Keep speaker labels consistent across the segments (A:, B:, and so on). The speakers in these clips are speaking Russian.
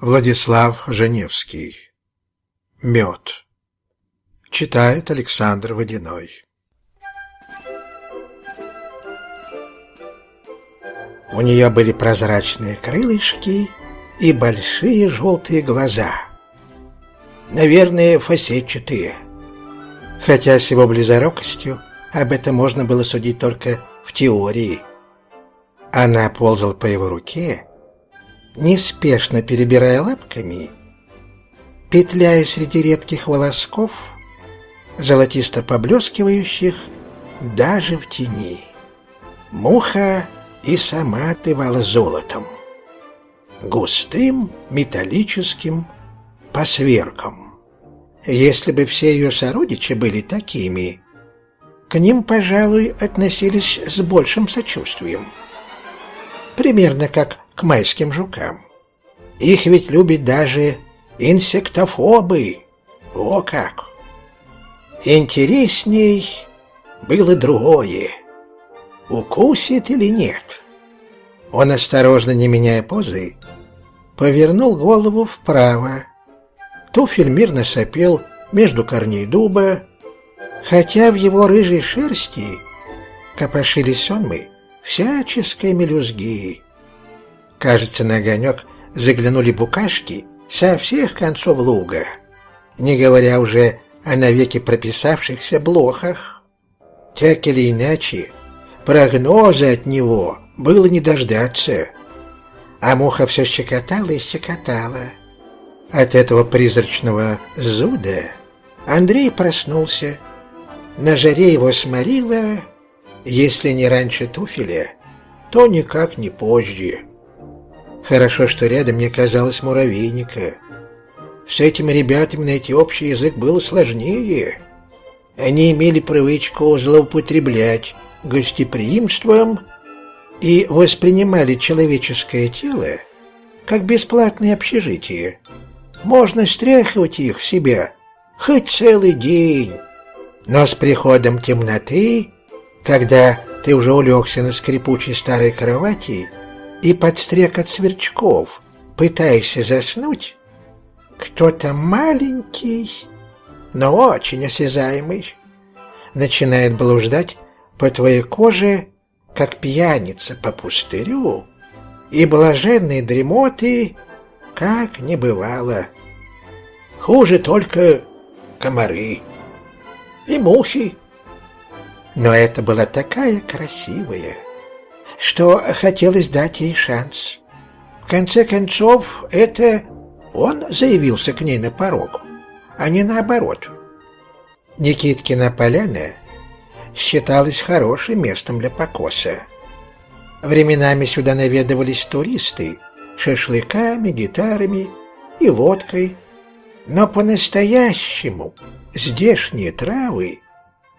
A: Владислав Женевский. Мед. Читает Александр Водяной. У нее были прозрачные крылышки и большие желтые глаза. Наверное, фасетчатые. Хотя с его близорукостью об этом можно было судить только в теории. Она ползала по его руке, неспешно перебирая лапками, петляя среди редких волосков, золотисто поблескивающих даже в тени. Муха и сама отливала золотом, густым металлическим посверком. Если бы все ее сородичи были такими, к ним, пожалуй, относились с большим сочувствием. Примерно как к майским жукам. Их ведь любят даже инсектофобы. О как! Интересней было другое. Укусит или нет? Он осторожно, не меняя позы, повернул голову вправо. Туфель мирно сопел между корней дуба, хотя в его рыжей шерсти копошились сонмы всяческой мелюзги. Кажется, на огонек заглянули букашки со всех концов луга, не говоря уже о навеки прописавшихся блохах. Так или иначе, прогноза от него было не дождаться. А муха все щекотала и щекотала. От этого призрачного зуда Андрей проснулся. На жаре его сморило, если не раньше туфеля, то никак не позже. Хорошо, что рядом не оказалось муравейника. С этими ребятами найти общий язык было сложнее. Они имели привычку злоупотреблять гостеприимством и воспринимали человеческое тело как бесплатное общежитие. Можно стряхивать их в себя хоть целый день. Но с приходом темноты, когда ты уже улегся на скрипучей старой кровати, и под стрекот сверчков пытаешься заснуть, кто-то маленький, но очень осязаемый начинает блуждать по твоей коже, как пьяница по пустырю, и блаженной дремоты как не бывало. Хуже только комары и мухи. Но это была такая красивая, что хотелось дать ей шанс. В конце концов, это он заявился к ней на порог, а не наоборот. Никиткина поляна считалась хорошим местом для покоса. Временами сюда наведывались туристы шашлыками, гитарами и водкой, но по-настоящему здешние травы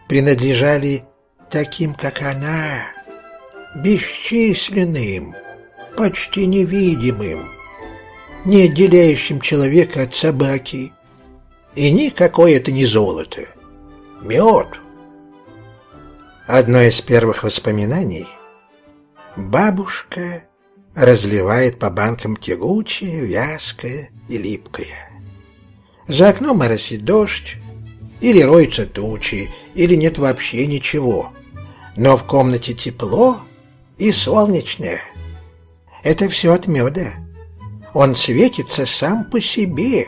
A: принадлежали таким, как она, бесчисленным, почти невидимым, не отделяющим человека от собаки. И никакое это не золото. Мед. Одно из первых воспоминаний — бабушка разливает по банкам тягучее, вязкое и липкое. За окном моросит дождь, или роются тучи, или нет вообще ничего. Но в комнате тепло, и солнечное. Это все от меда. Он светится сам по себе.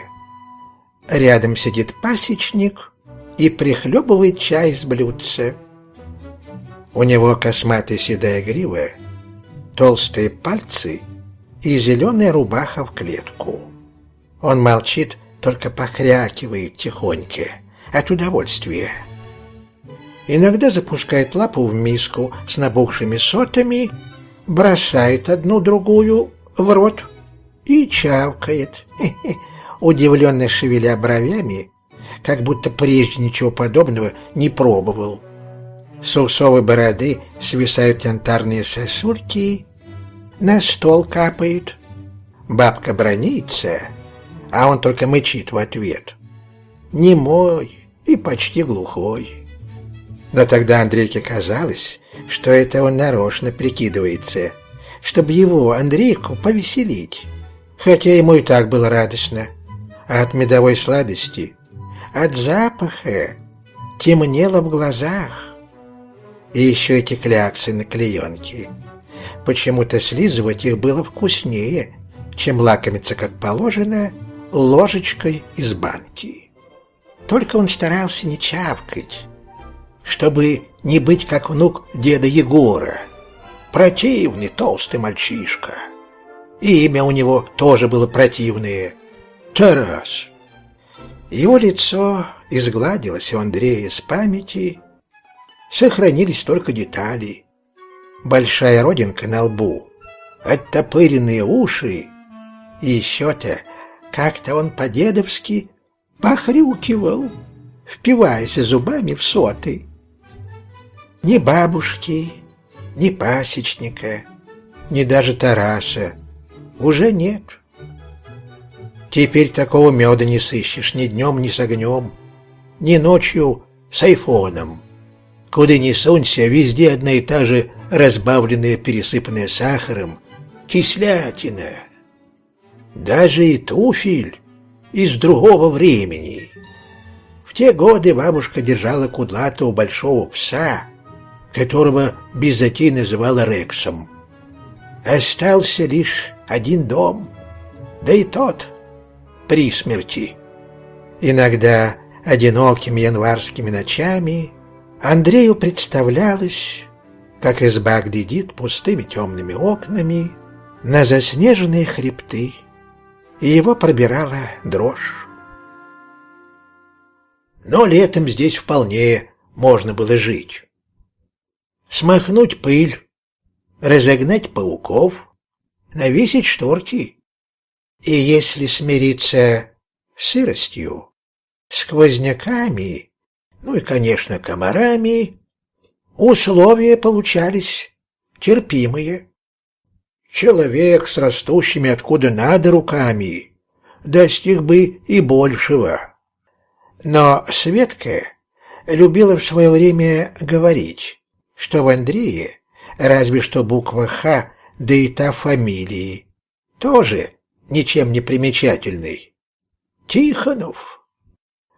A: Рядом сидит пасечник и прихлебывает чай из блюдца. У него косматая седая грива, толстые пальцы и зеленая рубаха в клетку. Он молчит, только похрякивает тихонько от удовольствия. Иногда запускает лапу в миску с набухшими сотами, бросает одну-другую в рот и чавкает, удивленно шевеля бровями, как будто прежде ничего подобного не пробовал. С усовой бороды свисают янтарные сосульки, на стол капают. Бабка бронится, а он только мычит в ответ. Немой и почти глухой. Но тогда Андрейке казалось, что это он нарочно прикидывается, чтобы его, Андрейку, повеселить. хотя ему и так было радостно, а от медовой сладости, от запаха темнело в глазах. И еще эти кляксы на клеенке. Почему-то слизывать их было вкуснее, чем лакомиться, как положено, ложечкой из банки. Только он старался не чавкать, чтобы не быть как внук деда Егора. Противный толстый мальчишка. И имя у него тоже было противное — Тарас. Его лицо изгладилось у Андрея с памяти, сохранились только детали. Большая родинка на лбу, оттопыренные уши, и еще-то как-то он по-дедовски похрюкивал, впиваясь зубами в соты. Ни бабушки, ни пасечника, ни даже Тараса уже нет. Теперь такого меда не сыщешь ни днем, ни с огнем, ни ночью с айфоном. Куда ни сунься, везде одна и та же разбавленная, пересыпанная сахаром, кислятина. Даже и туфель из другого времени. В те годы бабушка держала кудлатого большого пса, которого без затей называла Рексом. Остался лишь один дом, да и тот при смерти. Иногда одинокими январскими ночами Андрею представлялось, как изба глядит пустыми темными окнами на заснеженные хребты, и его пробирала дрожь. Но летом здесь вполне можно было жить. Смахнуть пыль, разогнать пауков, навесить шторки. И если смириться с сыростью, сквозняками, ну и, конечно, комарами, условия получались терпимые. Человек с растущими откуда надо руками достиг бы и большего. Но Светка любила в свое время говорить, что в Андрее разве что буква «Х», да и та фамилии, тоже ничем не примечательный. Тихонов.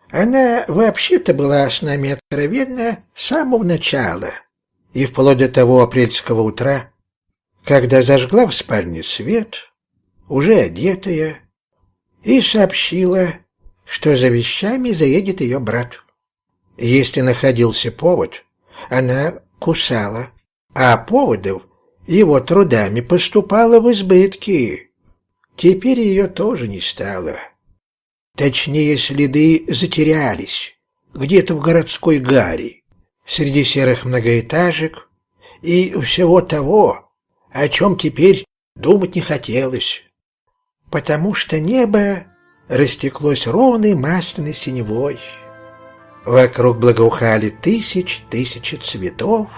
A: Она вообще-то была с нами откровенна с самого начала и вплоть до того апрельского утра, когда зажгла в спальне свет, уже одетая, и сообщила, что за вещами заедет ее брат. Если находился повод, она кусала, а поводов его трудами поступало в избытке. Теперь ее тоже не стало. Точнее, следы затерялись где-то в городской гаре, среди серых многоэтажек и всего того, о чем теперь думать не хотелось, потому что небо растеклось ровной масляной синевой. Вокруг благоухали тысяч тысячи цветов,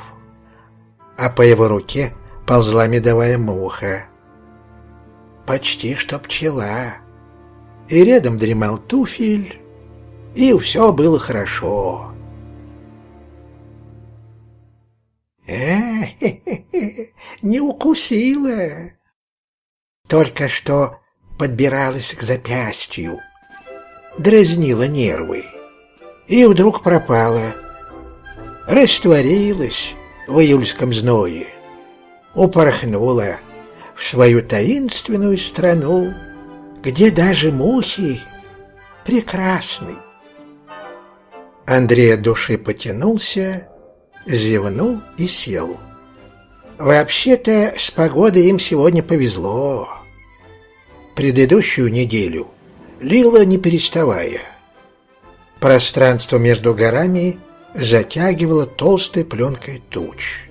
A: а по его руке ползла медовая муха. Почти что пчела. И рядом дремал туфель, и все было хорошо. э не укусила. Только что подбиралась к запястью, дразнила нервы, и вдруг пропала, растворилась в июльском зное, упорхнула в свою таинственную страну, где даже мухи прекрасны. Андрей от души потянулся зевнул и сел. Вообще-то с погодой им сегодня повезло. Предыдущую неделю лило не переставая. Пространство между горами затягивало толстой пленкой туч.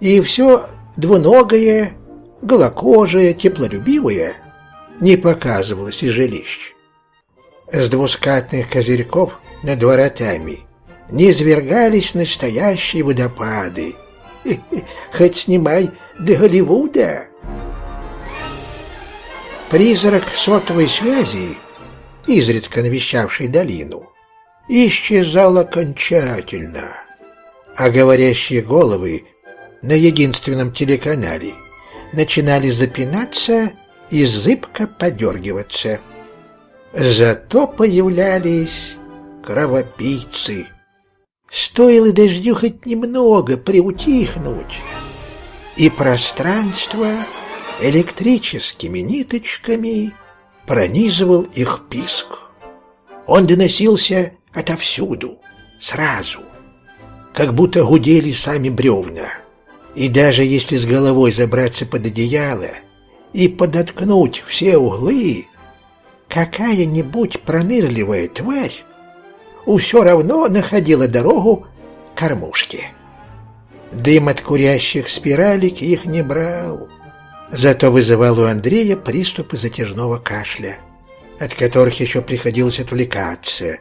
A: И все двуногое, голокожее, теплолюбивое не показывалось из жилищ. С двускатных козырьков над воротами – низвергались настоящие водопады. Хоть снимай до Голливуда. Призрак сотовой связи, изредка навещавший долину, исчезал окончательно, а говорящие головы на единственном телеканале начинали запинаться и зыбко подергиваться. Зато появлялись кровопийцы. Стоило дождю хоть немного приутихнуть, и пространство электрическими ниточками пронизывал их писк. Он доносился отовсюду, сразу, как будто гудели сами бревна. И даже если с головой забраться под одеяло и подоткнуть все углы, какая-нибудь пронырливая тварь все равно находила дорогу к кормушке. Дым от курящих спиралек их не брал, зато вызывал у Андрея приступы затяжного кашля, от которых еще приходилось отвлекаться,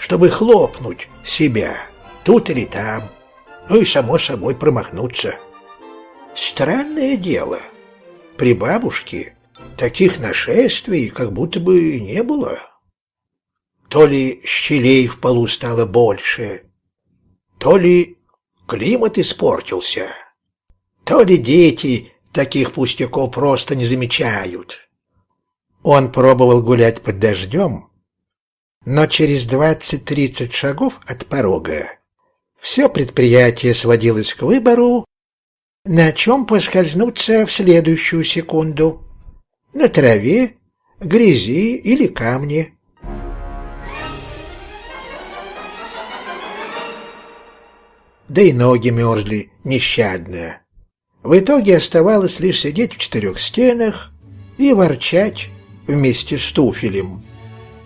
A: чтобы хлопнуть себя тут или там, ну и, само собой, промахнуться. Странное дело, при бабушке таких нашествий как будто бы не было. То ли щелей в полу стало больше, то ли климат испортился, то ли дети таких пустяков просто не замечают. Он пробовал гулять под дождем, но через двадцать-тридцать шагов от порога все предприятие сводилось к выбору, на чем поскользнуться в следующую секунду. На траве, грязи или камне. да и ноги мерзли нещадно. В итоге оставалось лишь сидеть в четырех стенах и ворчать вместе с туфелем,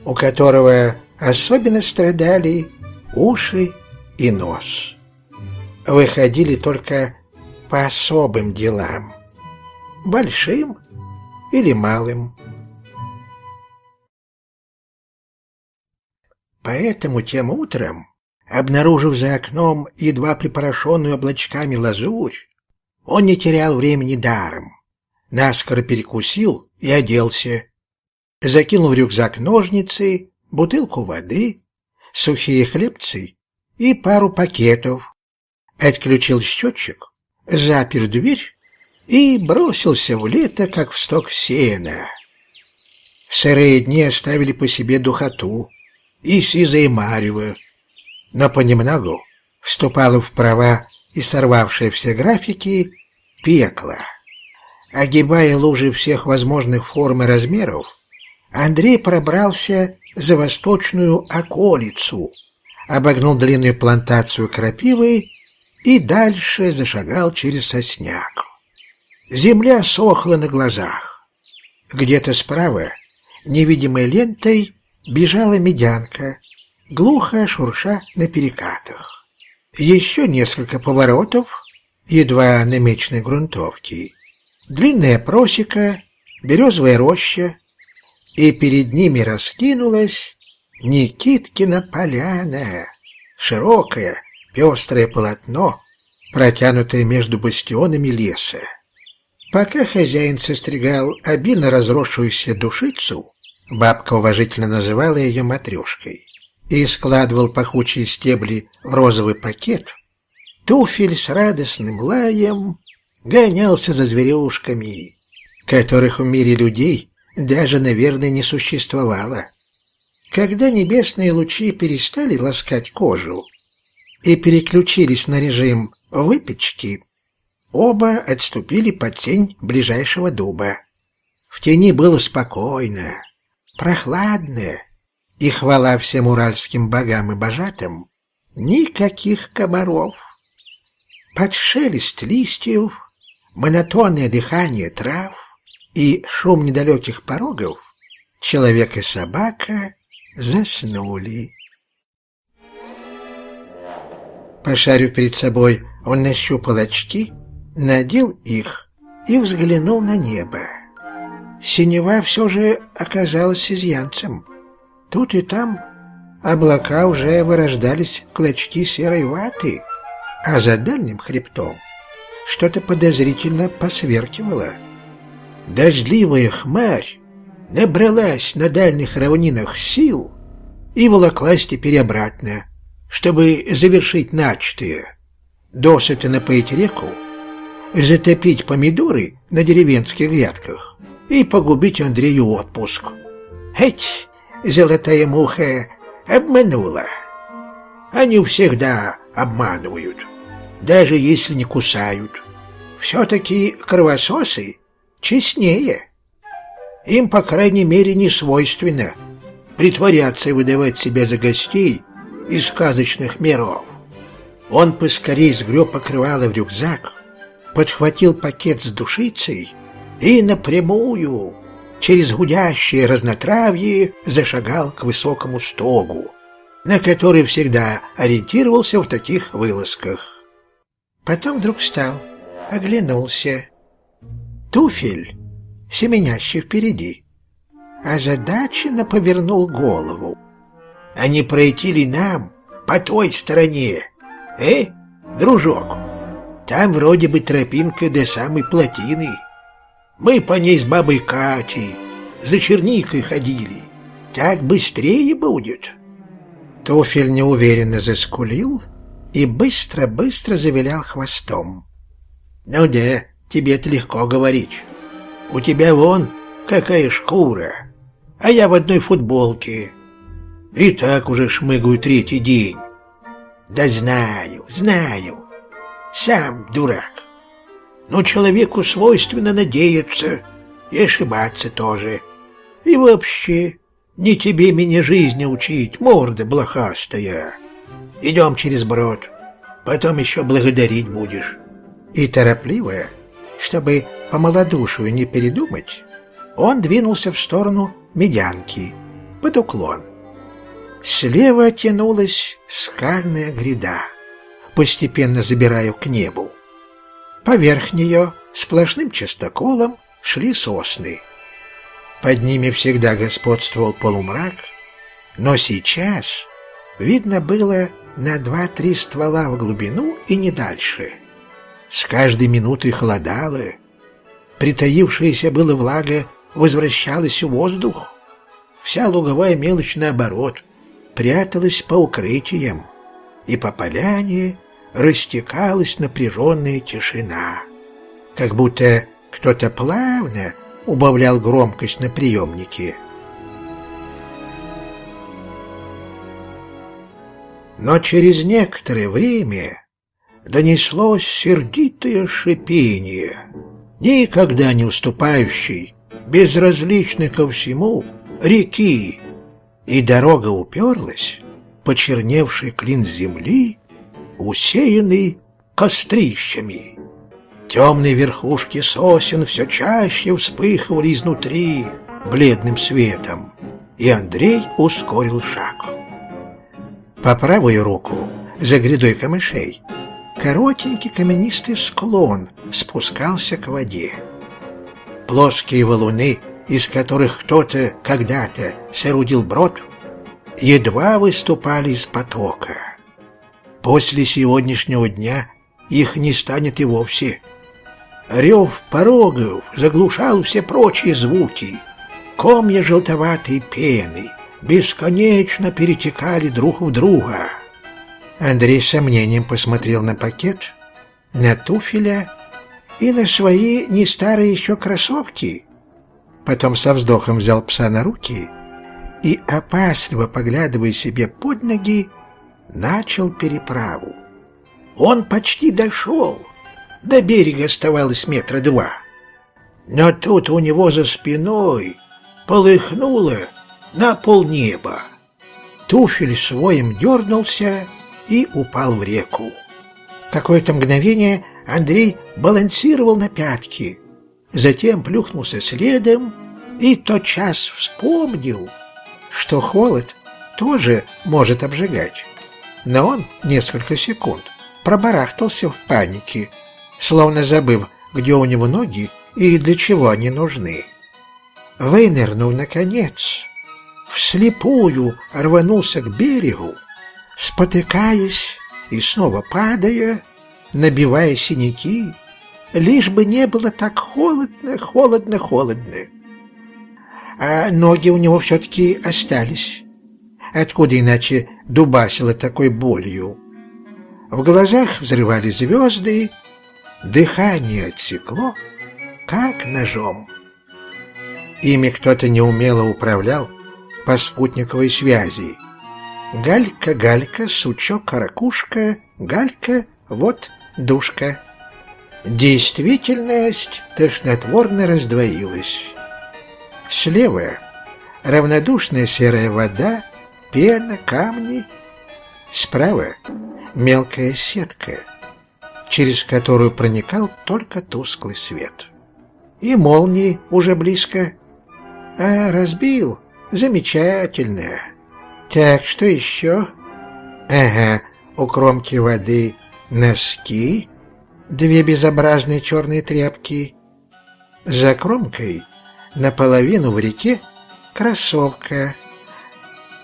A: у которого особенно страдали уши и нос. Выходили только по особым делам, большим или малым. Поэтому тем утром Обнаружив за окном едва припорошенную облачками лазурь, он не терял времени даром. Наскоро перекусил и оделся. Закинул в рюкзак ножницы, бутылку воды, сухие хлебцы и пару пакетов. Отключил счетчик, запер дверь и бросился в лето, как в сток сена. Сырые дни оставили по себе духоту и сизое марево, но понемногу вступало в права и сорвавшие все графики пекло. Огибая лужи всех возможных форм и размеров, Андрей пробрался за восточную околицу, обогнул длинную плантацию крапивы и дальше зашагал через сосняк. Земля сохла на глазах. Где-то справа, невидимой лентой, бежала медянка, глухо шурша на перекатах. Еще несколько поворотов, едва намеченной грунтовки, длинная просека, березовая роща, и перед ними раскинулась Никиткина поляна, широкое, пестрое полотно, протянутое между бастионами леса. Пока хозяин состригал обильно разросшуюся душицу, бабка уважительно называла ее матрешкой, и складывал пахучие стебли в розовый пакет, туфель с радостным лаем гонялся за зверюшками, которых в мире людей даже, наверное, не существовало. Когда небесные лучи перестали ласкать кожу и переключились на режим выпечки, оба отступили под тень ближайшего дуба. В тени было спокойно, прохладно, и хвала всем уральским богам и божатым, никаких комаров. Под шелест листьев, монотонное дыхание трав и шум недалеких порогов человек и собака заснули. Пошарив перед собой, он нащупал очки, надел их и взглянул на небо. Синева все же оказалась изъянцем. Тут и там облака уже вырождались клочки серой ваты, а за дальним хребтом что-то подозрительно посверкивало. Дождливая хмарь набралась на дальних равнинах сил и волоклась теперь обратно, чтобы завершить начатое, досыта напоить реку, затопить помидоры на деревенских грядках и погубить Андрею отпуск. Эть, золотая муха, обманула. Они всегда обманывают, даже если не кусают. Все-таки кровососы честнее. Им, по крайней мере, не свойственно притворяться и выдавать себя за гостей из сказочных миров. Он поскорей сгреб покрывало в рюкзак, подхватил пакет с душицей и напрямую через гудящее разнотравье зашагал к высокому стогу, на который всегда ориентировался в таких вылазках. Потом вдруг встал, оглянулся. Туфель, семенящий впереди, озадаченно повернул голову. А не пройти ли нам по той стороне? Э, дружок, там вроде бы тропинка до самой плотины. Мы по ней с бабой Катей за черникой ходили. Так быстрее будет. Туфель неуверенно заскулил и быстро-быстро завилял хвостом. Ну да, тебе это легко говорить. У тебя вон какая шкура, а я в одной футболке. И так уже шмыгаю третий день. Да знаю, знаю. Сам дурак. Но человеку свойственно надеяться и ошибаться тоже. И вообще, не тебе меня жизни учить, морда блохастая. Идем через брод, потом еще благодарить будешь. И торопливо, чтобы по малодушию не передумать, он двинулся в сторону медянки, под уклон. Слева тянулась скальная гряда, постепенно забирая к небу. Поверх нее сплошным частоколом шли сосны. Под ними всегда господствовал полумрак, но сейчас видно было на два-три ствола в глубину и не дальше. С каждой минутой холодало, притаившаяся была влага возвращалась в воздух. Вся луговая мелочь, наоборот, пряталась по укрытиям, и по поляне растекалась напряженная тишина, как будто кто-то плавно убавлял громкость на приемнике. Но через некоторое время донеслось сердитое шипение, никогда не уступающий, безразличной ко всему, реки, и дорога уперлась, почерневший клин земли, усеянный кострищами. Темные верхушки сосен все чаще вспыхивали изнутри бледным светом, и Андрей ускорил шаг. По правую руку, за грядой камышей, коротенький каменистый склон спускался к воде. Плоские валуны, из которых кто-то когда-то соорудил брод, едва выступали из потока. После сегодняшнего дня их не станет и вовсе. Рев порогов заглушал все прочие звуки. Комья желтоватой пены бесконечно перетекали друг в друга. Андрей с сомнением посмотрел на пакет, на туфеля и на свои не старые еще кроссовки. Потом со вздохом взял пса на руки и, опасливо поглядывая себе под ноги, начал переправу. Он почти дошел. До берега оставалось метра два. Но тут у него за спиной полыхнуло на полнеба. Туфель своим дернулся и упал в реку. Какое-то мгновение Андрей балансировал на пятки, затем плюхнулся следом и тотчас вспомнил, что холод тоже может обжигать. Но он несколько секунд пробарахтался в панике, словно забыв, где у него ноги и для чего они нужны. Вынырнув, наконец, вслепую рванулся к берегу, спотыкаясь и снова падая, набивая синяки, лишь бы не было так холодно, холодно, холодно. А ноги у него все-таки остались. Откуда иначе дубасило такой болью? В глазах взрывали звезды, дыхание отсекло, как ножом. Ими кто-то неумело управлял по спутниковой связи. Галька, галька, сучок, каракушка, галька, вот душка. Действительность тошнотворно раздвоилась. Слева равнодушная серая вода, пена, камни. Справа мелкая сетка, через которую проникал только тусклый свет. И молнии уже близко. А, разбил. Замечательно. Так, что еще? Ага, у кромки воды носки, две безобразные черные тряпки. За кромкой наполовину в реке кроссовка.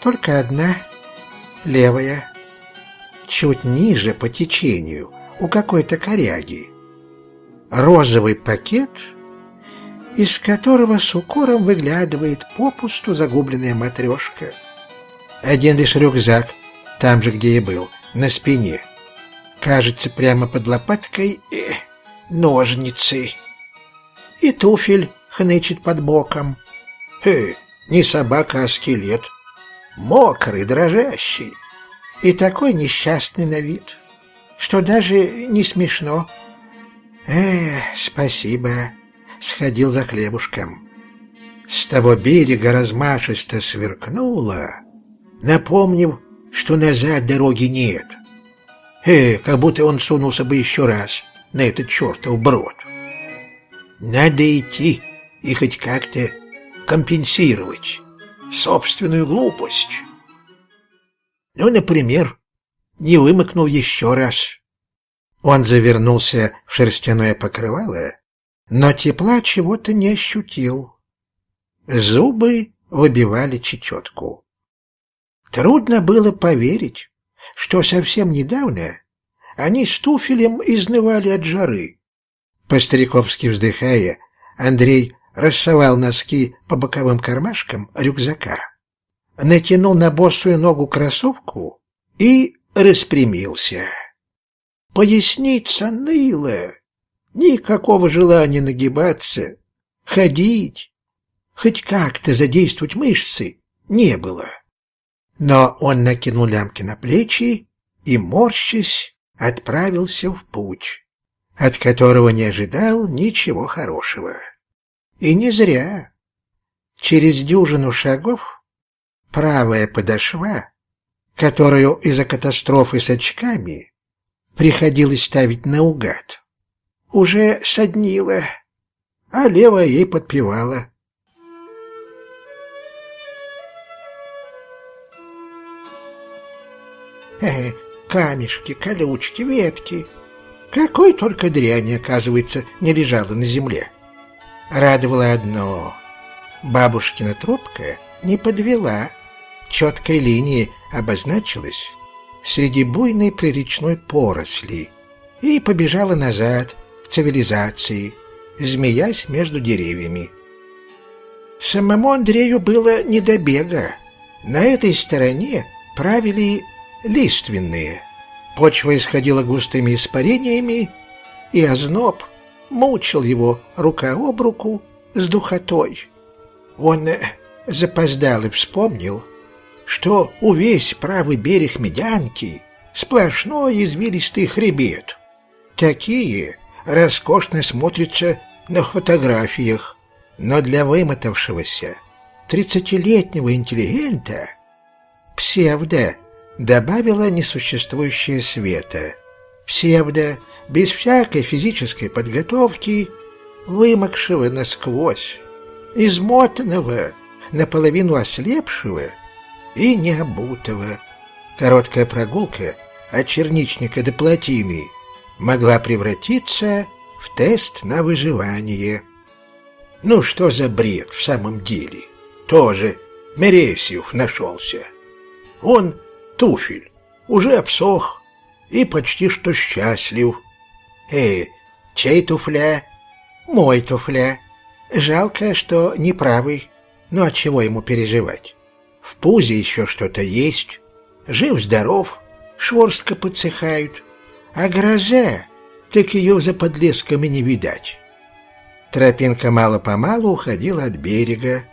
A: Только одна, левая. Чуть ниже по течению, у какой-то коряги. Розовый пакет, из которого с укором выглядывает попусту загубленная матрешка. Один лишь рюкзак, там же, где и был, на спине. Кажется, прямо под лопаткой э, ножницы. И туфель хнычет под боком. Э, не собака, а скелет. Мокрый, дрожащий. И такой несчастный на вид, что даже не смешно. Эх, спасибо, сходил за хлебушком. С того берега размашисто сверкнуло, напомнив, что назад дороги нет. Э, как будто он сунулся бы еще раз на этот чертов брод. Надо идти и хоть как-то компенсировать собственную глупость. Ну, например, не вымокнул еще раз. Он завернулся в шерстяное покрывало, но тепла чего-то не ощутил. Зубы выбивали чечетку. Трудно было поверить, что совсем недавно они с туфелем изнывали от жары. По-стариковски вздыхая, Андрей рассовал носки по боковым кармашкам рюкзака, натянул на босую ногу кроссовку и распрямился. Поясница ныла, никакого желания нагибаться, ходить, хоть как-то задействовать мышцы не было. Но он накинул лямки на плечи и, морщась, отправился в путь, от которого не ожидал ничего хорошего. И не зря. Через дюжину шагов правая подошва, которую из-за катастрофы с очками приходилось ставить наугад, уже соднила, а левая ей подпевала. Э, камешки, колючки, ветки. Какой только дряни, оказывается, не лежала на земле. Радовало одно. Бабушкина трубка не подвела. Четкой линией обозначилась среди буйной приречной поросли и побежала назад к цивилизации, змеясь между деревьями. Самому Андрею было не до бега. На этой стороне правили лиственные. Почва исходила густыми испарениями, и озноб мучил его рука об руку с духотой. Он э, запоздал и вспомнил, что увесь правый берег Медянки сплошной извилистый хребет. Такие роскошно смотрятся на фотографиях, но для вымотавшегося тридцатилетнего интеллигента псевдо добавила несуществующее света — псевдо, без всякой физической подготовки, вымокшего насквозь, измотанного, наполовину ослепшего и необутого. Короткая прогулка от черничника до плотины могла превратиться в тест на выживание. Ну что за бред в самом деле? Тоже Мересьев нашелся. Он, туфель, уже обсох, и почти что счастлив. Э, чей туфля? Мой туфля. Жалко, что неправый. Но от чего ему переживать? В пузе еще что-то есть. Жив-здоров, шворстка подсыхают. А гроза, так ее за подлесками не видать. Тропинка мало-помалу уходила от берега,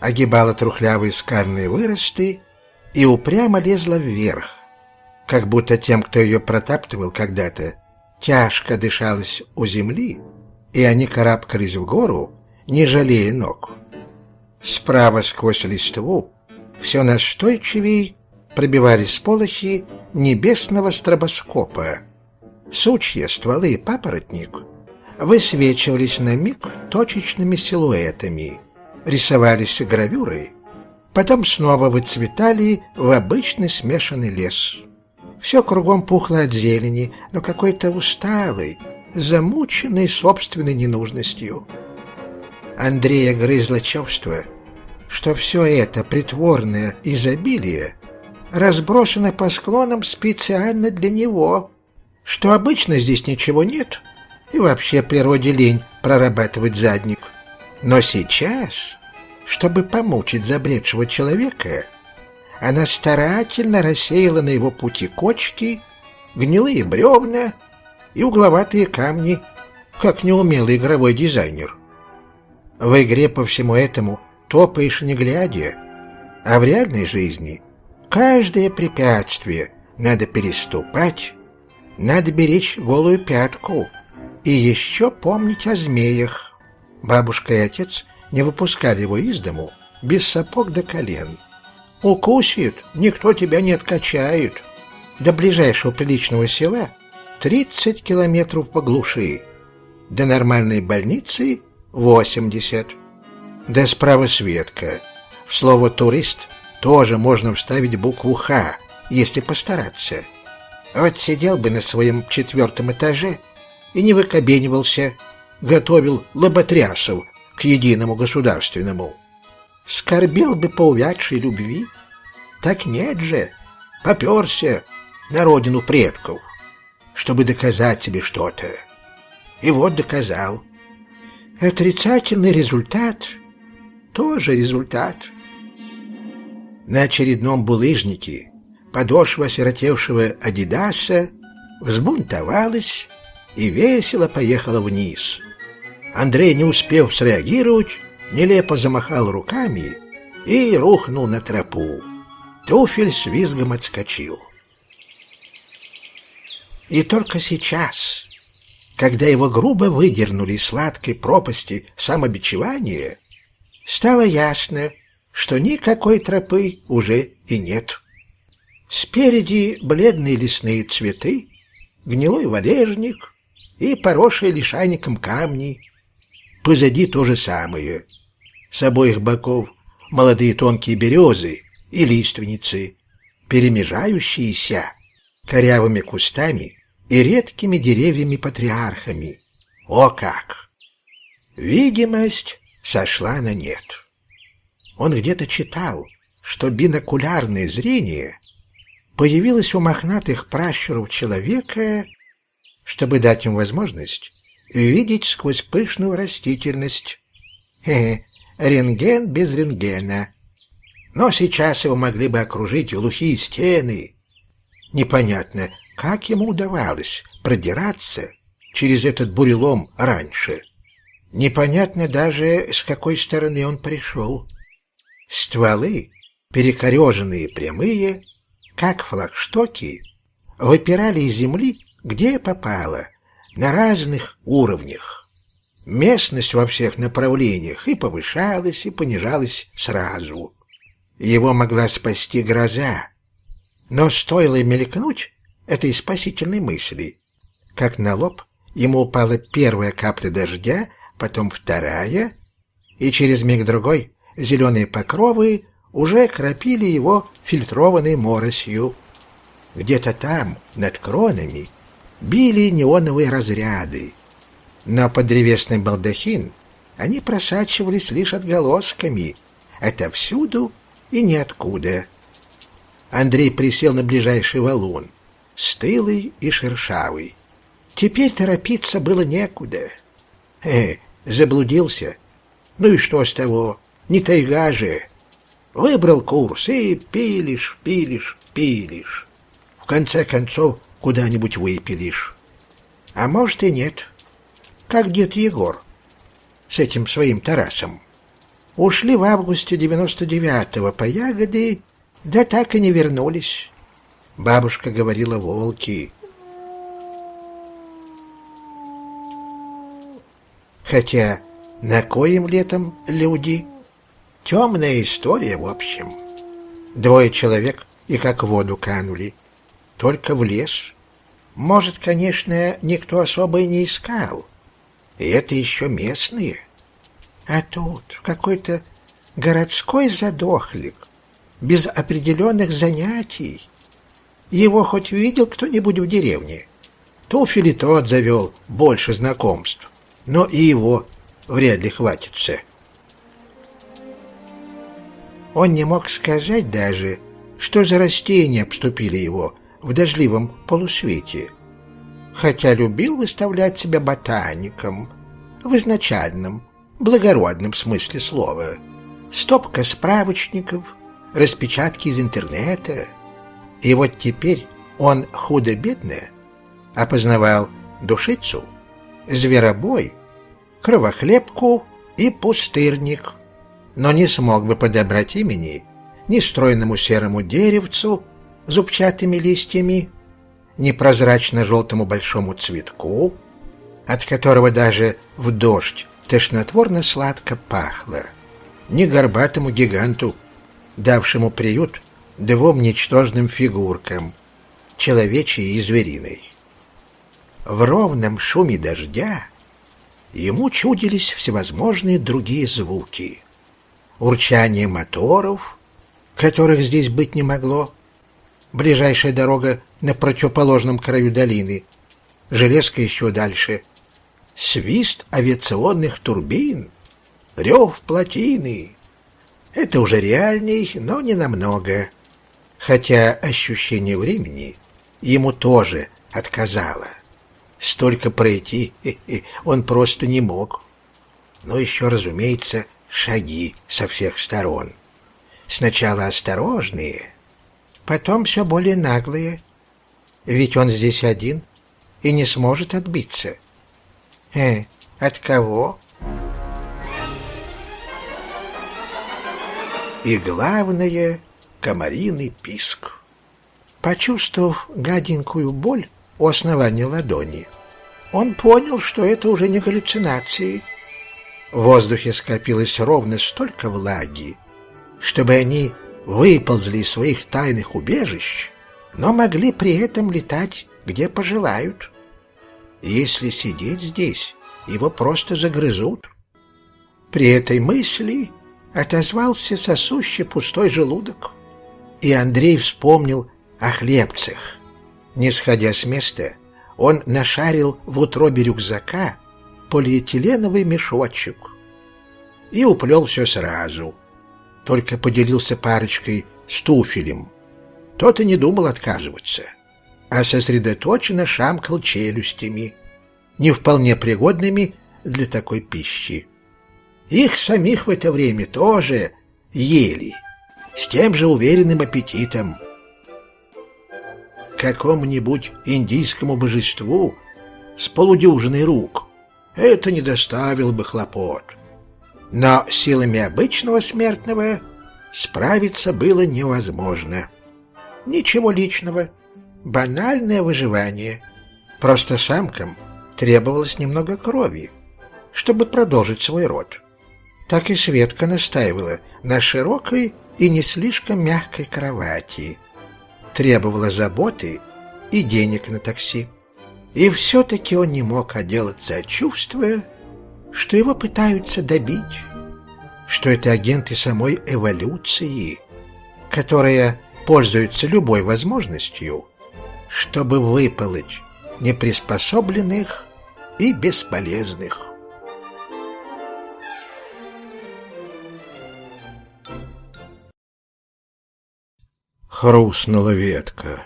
A: огибала трухлявые скальные выросты и упрямо лезла вверх, как будто тем, кто ее протаптывал когда-то, тяжко дышалось у земли, и они карабкались в гору, не жалея ног. Справа сквозь листву все настойчивей пробивались полохи небесного стробоскопа. Сучья, стволы и папоротник высвечивались на миг точечными силуэтами, рисовались гравюрой, потом снова выцветали в обычный смешанный лес. Все кругом пухло от зелени, но какой-то усталый, замученный собственной ненужностью. Андрея грызло чувство, что все это притворное изобилие разбросано по склонам специально для него, что обычно здесь ничего нет, и вообще природе лень прорабатывать задник. Но сейчас, чтобы помучить забредшего человека, она старательно рассеяла на его пути кочки, гнилые бревна и угловатые камни, как неумелый игровой дизайнер. В игре по всему этому топаешь не глядя, а в реальной жизни каждое препятствие надо переступать, надо беречь голую пятку и еще помнить о змеях. Бабушка и отец не выпускали его из дому без сапог до колен. Укусит, никто тебя не откачает. До ближайшего приличного села 30 километров по глуши. До нормальной больницы 80. Да справа Светка. В слово «турист» тоже можно вставить букву «Х», если постараться. Вот сидел бы на своем четвертом этаже и не выкобенивался, готовил лоботрясов к единому государственному. Скорбел бы по увядшей любви. Так нет же, поперся на родину предков, чтобы доказать себе что-то. И вот доказал. Отрицательный результат тоже результат. На очередном булыжнике подошва осиротевшего Адидаса взбунтовалась и весело поехала вниз. Андрей, не успев среагировать, нелепо замахал руками и рухнул на тропу. Туфель с визгом отскочил. И только сейчас, когда его грубо выдернули из сладкой пропасти самобичевания, стало ясно, что никакой тропы уже и нет. Спереди бледные лесные цветы, гнилой валежник и поросшие лишайником камни. Позади то же самое. С обоих боков молодые тонкие березы и лиственницы, перемежающиеся корявыми кустами и редкими деревьями-патриархами. О как! Видимость сошла на нет. Он где-то читал, что бинокулярное зрение появилось у мохнатых пращуров человека, чтобы дать им возможность видеть сквозь пышную растительность. Хе-хе, рентген без рентгена. Но сейчас его могли бы окружить глухие стены. Непонятно, как ему удавалось продираться через этот бурелом раньше. Непонятно даже, с какой стороны он пришел. Стволы, перекореженные прямые, как флагштоки, выпирали из земли, где попало, на разных уровнях. Местность во всех направлениях и повышалась, и понижалась сразу. Его могла спасти гроза, но стоило мелькнуть этой спасительной мысли, как на лоб ему упала первая капля дождя, потом вторая, и через миг-другой зеленые покровы уже кропили его фильтрованной моросью. Где-то там, над кронами, били неоновые разряды, но под древесный балдахин они просачивались лишь отголосками, отовсюду и ниоткуда. Андрей присел на ближайший валун, стылый и шершавый. Теперь торопиться было некуда. Э, заблудился. Ну и что с того? Не тайга же. Выбрал курс и пилишь, пилишь, пилишь. В конце концов, куда-нибудь выпилишь. А может и нет. Как дед Егор. с этим своим Тарасом. Ушли в августе 99-го по ягоды, да так и не вернулись. Бабушка говорила волки. Хотя на коим летом люди? Темная история, в общем. Двое человек и как в воду канули. Только в лес. Может, конечно, никто особо и не искал. И это еще местные. А тут какой-то городской задохлик, без определенных занятий. Его хоть видел кто-нибудь в деревне? Туфель и тот завел больше знакомств, но и его вряд ли хватится. Он не мог сказать даже, что за растения обступили его в дождливом полусвете, хотя любил выставлять себя ботаником в изначальном, благородном смысле слова. Стопка справочников, распечатки из интернета. И вот теперь он худо-бедно опознавал душицу, зверобой, кровохлебку и пустырник, но не смог бы подобрать имени ни стройному серому деревцу зубчатыми листьями, ни прозрачно-желтому большому цветку, от которого даже в дождь тошнотворно сладко пахло, ни горбатому гиганту, давшему приют двум ничтожным фигуркам, человечьей и звериной. В ровном шуме дождя ему чудились всевозможные другие звуки. Урчание моторов, которых здесь быть не могло, ближайшая дорога на противоположном краю долины, железка еще дальше, свист авиационных турбин, рев плотины. Это уже реальней, но не намного, хотя ощущение времени ему тоже отказало. Столько пройти он просто не мог. Но еще, разумеется, шаги со всех сторон. Сначала осторожные, потом все более наглые. Ведь он здесь один и не сможет отбиться. Э, от кого? И главное — комариный писк. Почувствовав гаденькую боль, у основания ладони. Он понял, что это уже не галлюцинации. В воздухе скопилось ровно столько влаги, чтобы они выползли из своих тайных убежищ, но могли при этом летать, где пожелают. Если сидеть здесь, его просто загрызут. При этой мысли отозвался сосущий пустой желудок, и Андрей вспомнил о хлебцах, не сходя с места, он нашарил в утробе рюкзака полиэтиленовый мешочек и уплел все сразу. Только поделился парочкой с туфелем. Тот и не думал отказываться, а сосредоточенно шамкал челюстями, не вполне пригодными для такой пищи. Их самих в это время тоже ели, с тем же уверенным аппетитом какому-нибудь индийскому божеству с полудюжиной рук, это не доставило бы хлопот. Но силами обычного смертного справиться было невозможно. Ничего личного, банальное выживание. Просто самкам требовалось немного крови, чтобы продолжить свой род. Так и Светка настаивала на широкой и не слишком мягкой кровати, требовала заботы и денег на такси. И все-таки он не мог отделаться, чувствуя, что его пытаются добить, что это агенты самой эволюции, которая пользуется любой возможностью, чтобы выполнить неприспособленных и бесполезных. Хрустнула ветка.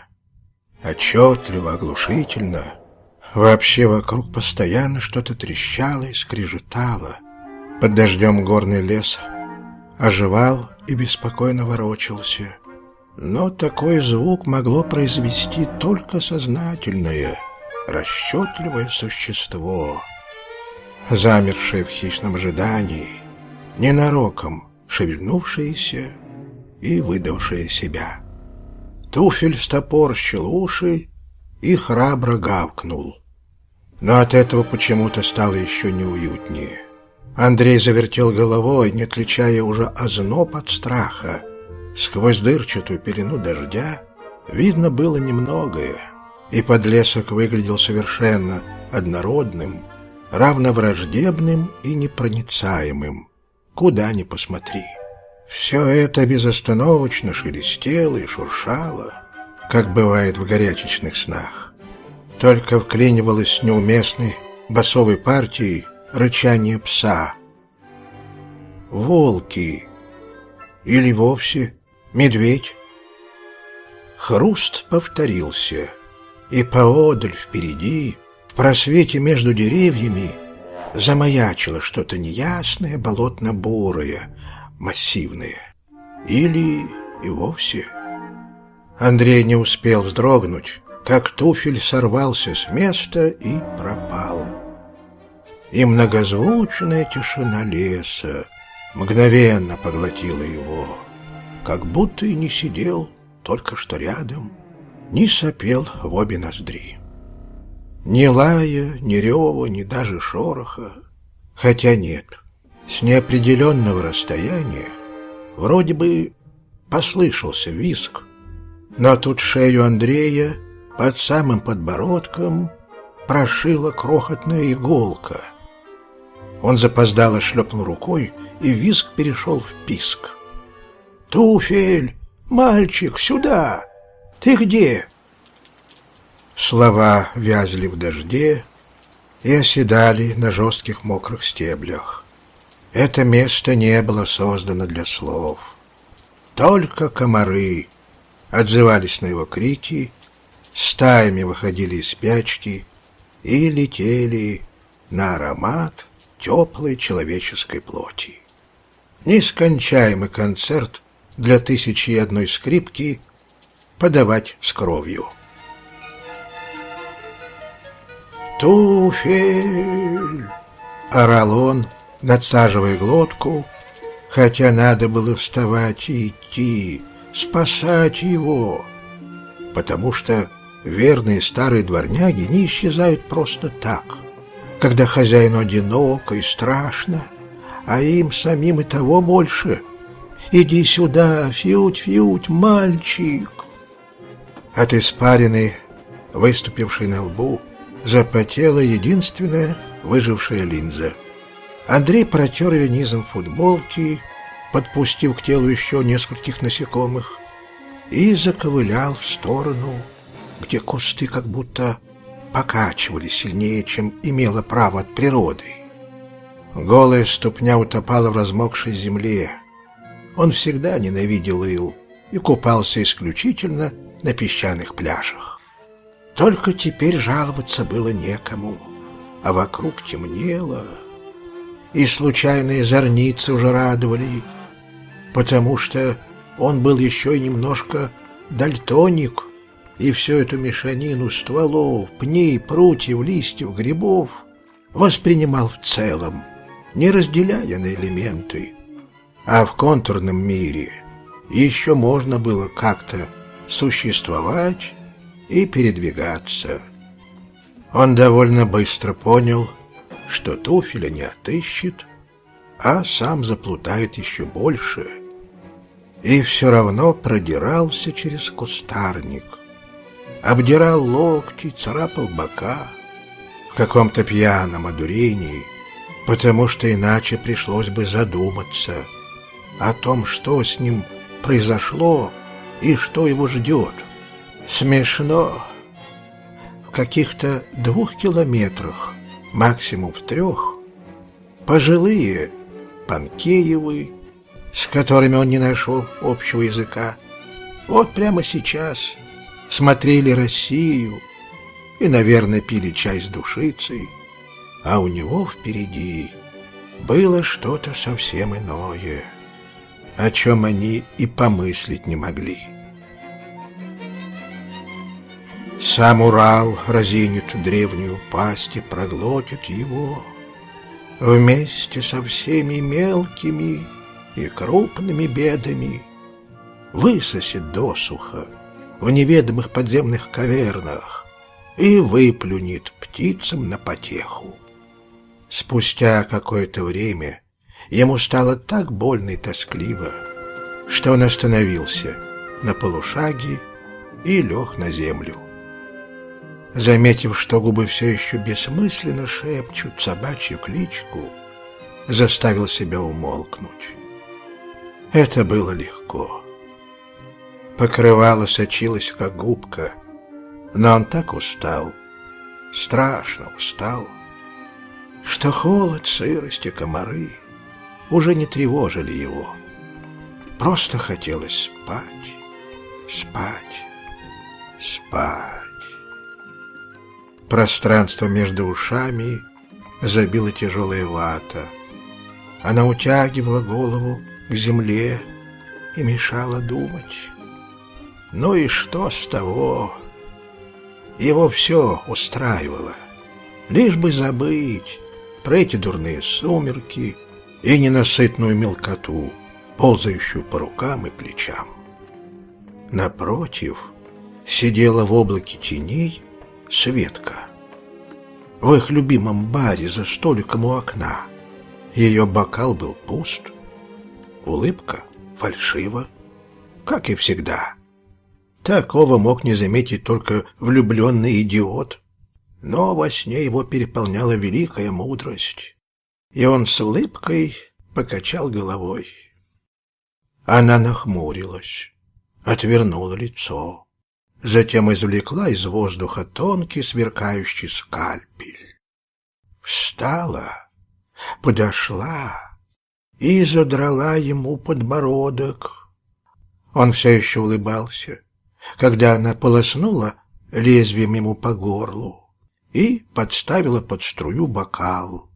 A: Отчетливо, оглушительно. Вообще вокруг постоянно что-то трещало и скрежетало. Под дождем горный лес оживал и беспокойно ворочался. Но такой звук могло произвести только сознательное, расчетливое существо. замершая в хищном ожидании, ненароком шевельнувшаяся и выдавшая себя. Туфель стопорщил уши и храбро гавкнул. Но от этого почему-то стало еще неуютнее. Андрей завертел головой, не отличая уже озноб от страха. Сквозь дырчатую пелену дождя видно было немногое, и подлесок выглядел совершенно однородным, равновраждебным и непроницаемым. Куда ни посмотри. Все это безостановочно шелестело и шуршало, как бывает в горячечных снах. Только вклинивалось неуместной басовой партией рычание пса. Волки. Или вовсе медведь. Хруст повторился, и поодаль впереди, в просвете между деревьями, замаячило что-то неясное, болотно-бурое, массивное. Или и вовсе... Андрей не успел вздрогнуть, как туфель сорвался с места и пропал. И многозвучная тишина леса мгновенно поглотила его, как будто и не сидел только что рядом, не сопел в обе ноздри. Ни лая, ни рева, ни даже шороха, хотя нет, с неопределенного расстояния вроде бы послышался виск, но тут шею Андрея под самым подбородком прошила крохотная иголка. Он запоздало шлепнул рукой, и виск перешел в писк. «Туфель! Мальчик, сюда! Ты где?» Слова вязли в дожде и оседали на жестких мокрых стеблях. Это место не было создано для слов. Только комары отзывались на его крики, стаями выходили из спячки и летели на аромат теплой человеческой плоти. Нескончаемый концерт для тысячи и одной скрипки подавать с кровью. «Туфель!» — орал он, надсаживая глотку, хотя надо было вставать и идти, спасать его, потому что верные старые дворняги не исчезают просто так, когда хозяину одиноко и страшно, а им самим и того больше. «Иди сюда, фють-фють, мальчик!» От испарины, выступившей на лбу, запотела единственная выжившая линза. Андрей протер ее низом футболки подпустив к телу еще нескольких насекомых, и заковылял в сторону, где кусты как будто покачивали сильнее, чем имело право от природы. Голая ступня утопала в размокшей земле. Он всегда ненавидел ил и купался исключительно на песчаных пляжах. Только теперь жаловаться было некому, а вокруг темнело, и случайные зорницы уже радовали потому что он был еще и немножко дальтоник, и всю эту мешанину стволов, пней, прутьев, листьев, грибов воспринимал в целом, не разделяя на элементы. А в контурном мире еще можно было как-то существовать и передвигаться. Он довольно быстро понял, что туфеля не отыщет, а сам заплутает еще больше — и все равно продирался через кустарник. Обдирал локти, царапал бока в каком-то пьяном одурении, потому что иначе пришлось бы задуматься о том, что с ним произошло и что его ждет. Смешно. В каких-то двух километрах, максимум в трех, пожилые Панкеевы с которыми он не нашел общего языка. Вот прямо сейчас смотрели Россию и, наверное, пили чай с душицей, а у него впереди было что-то совсем иное, о чем они и помыслить не могли. Сам Урал разинет древнюю пасть и проглотит его. вместе со всеми мелкими и крупными бедами высосет досуха в неведомых подземных кавернах и выплюнет птицам на потеху. Спустя какое-то время ему стало так больно и тоскливо, что он остановился на полушаге и лег на землю. Заметив, что губы все еще бессмысленно шепчут собачью кличку, заставил себя умолкнуть. Это было легко. Покрывало сочилось, как губка, но он так устал, страшно устал, что холод, сырость и комары уже не тревожили его. Просто хотелось спать, спать, спать. Пространство между ушами забила тяжелая вата. Она утягивала голову к земле и мешала думать. Ну и что с того? Его все устраивало. Лишь бы забыть про эти дурные сумерки и ненасытную мелкоту, ползающую по рукам и плечам. Напротив, сидела в облаке теней Светка. В их любимом баре за столиком у окна. Ее бокал был пуст. Улыбка фальшива, как и всегда. Такого мог не заметить только влюбленный идиот. Но во сне его переполняла великая мудрость, и он с улыбкой покачал головой. Она нахмурилась, отвернула лицо. Затем извлекла из воздуха тонкий сверкающий скальпель. Встала, подошла и задрала ему подбородок. Он все еще улыбался, когда она полоснула лезвием ему по горлу и подставила под струю бокал,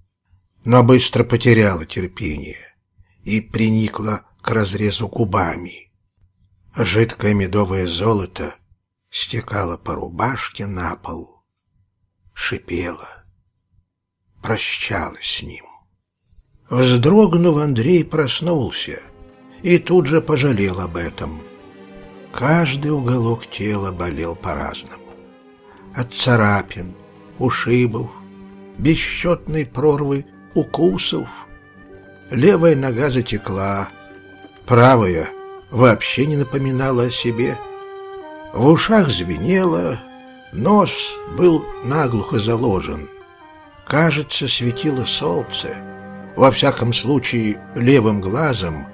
A: но быстро потеряла терпение и приникла к разрезу губами. Жидкое медовое золото стекала по рубашке на пол, шипела, прощалась с ним. Вздрогнув, Андрей проснулся и тут же пожалел об этом. Каждый уголок тела болел по-разному. От царапин, ушибов, бесчетной прорвы укусов. Левая нога затекла, правая вообще не напоминала о себе — в ушах звенело, нос был наглухо заложен. Кажется, светило солнце. Во всяком случае, левым глазом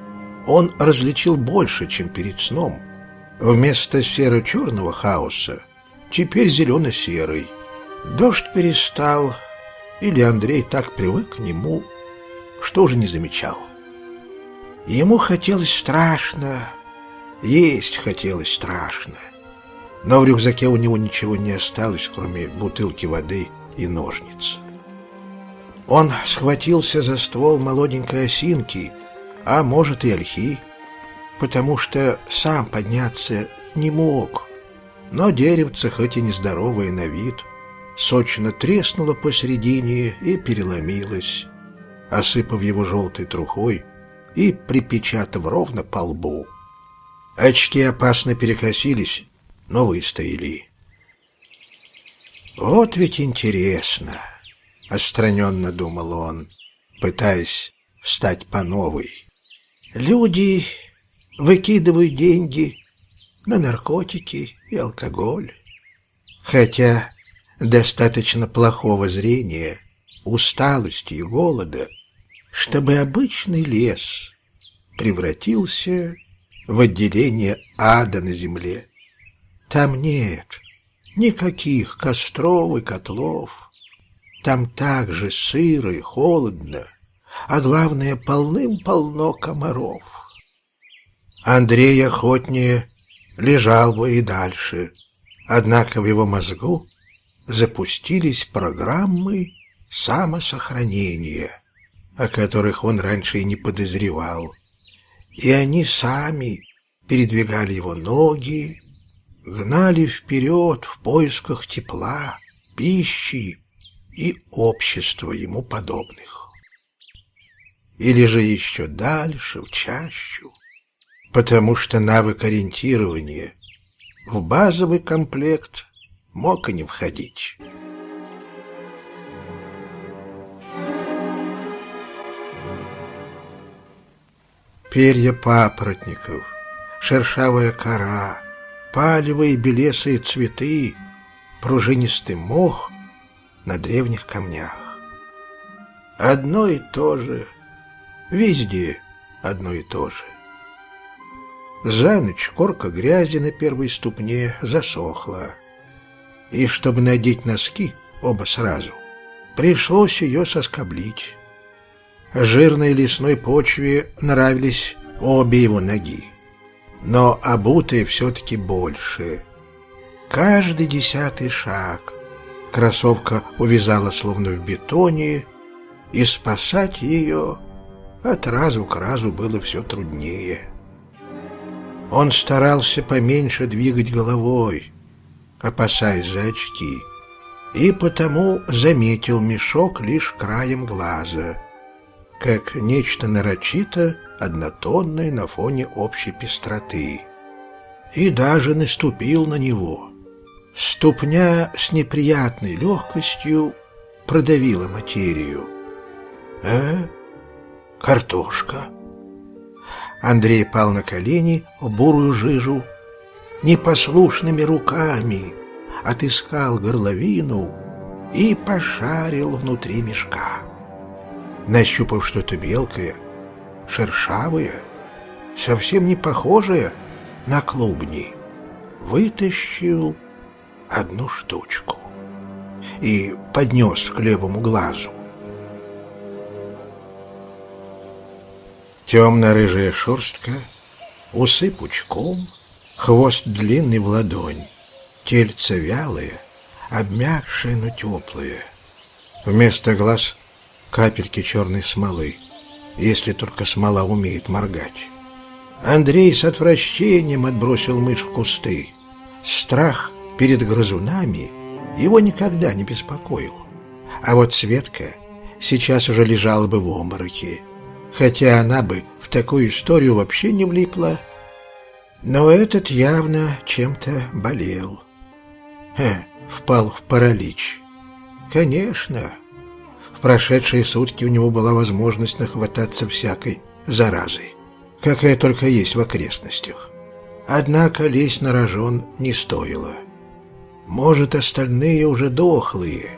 A: он различил больше, чем перед сном. Вместо серо-черного хаоса теперь зелено-серый. Дождь перестал, или Андрей так привык к нему, что же не замечал. Ему хотелось страшно, есть хотелось страшно но в рюкзаке у него ничего не осталось, кроме бутылки воды и ножниц. Он схватился за ствол молоденькой осинки, а может и ольхи, потому что сам подняться не мог. Но деревце, хоть и нездоровое на вид, сочно треснуло посередине и переломилось, осыпав его желтой трухой и припечатав ровно по лбу. Очки опасно перекосились, но выстояли. «Вот ведь интересно!» — отстраненно думал он, пытаясь встать по новой. «Люди выкидывают деньги на наркотики и алкоголь, хотя достаточно плохого зрения, усталости и голода, чтобы обычный лес превратился в отделение ада на земле. Там нет никаких костров и котлов. Там так же сыро и холодно, а главное, полным-полно комаров. Андрей охотнее лежал бы и дальше, однако в его мозгу запустились программы самосохранения, о которых он раньше и не подозревал, и они сами передвигали его ноги, гнали вперед в поисках тепла, пищи и общества ему подобных. или же еще дальше, в чащу, потому что навык ориентирования в базовый комплект мог и не входить. Перья папоротников, шершавая кора, палевые белесые цветы, пружинистый мох на древних камнях. Одно и то же, везде одно и то же. За ночь корка грязи на первой ступне засохла. И чтобы надеть носки, оба сразу, пришлось ее соскоблить. Жирной лесной почве нравились обе его ноги, но обутые все-таки больше. Каждый десятый шаг кроссовка увязала словно в бетоне, и спасать ее от разу к разу было все труднее. Он старался поменьше двигать головой, опасаясь за очки, и потому заметил мешок лишь краем глаза, как нечто нарочито однотонное на фоне общей пестроты. И даже наступил на него. Ступня с неприятной легкостью продавила материю. «Э? Картошка?» Андрей пал на колени в бурую жижу, непослушными руками отыскал горловину и пошарил внутри мешка. Нащупав что-то мелкое, шершавое, совсем не похожее на клубни, вытащил одну штучку и поднес к левому глазу. Темно-рыжая шерстка, усы пучком, хвост длинный в ладонь, тельце вялое, обмякшее, но теплое. Вместо глаз капельки черной смолы, если только смола умеет моргать. Андрей с отвращением отбросил мышь в кусты. Страх перед грызунами его никогда не беспокоил. А вот Светка сейчас уже лежала бы в обмороке, хотя она бы в такую историю вообще не влипла. Но этот явно чем-то болел. Э, впал в паралич. Конечно, в прошедшие сутки у него была возможность нахвататься всякой заразой, какая только есть в окрестностях. Однако лезть на рожон не стоило. Может, остальные уже дохлые,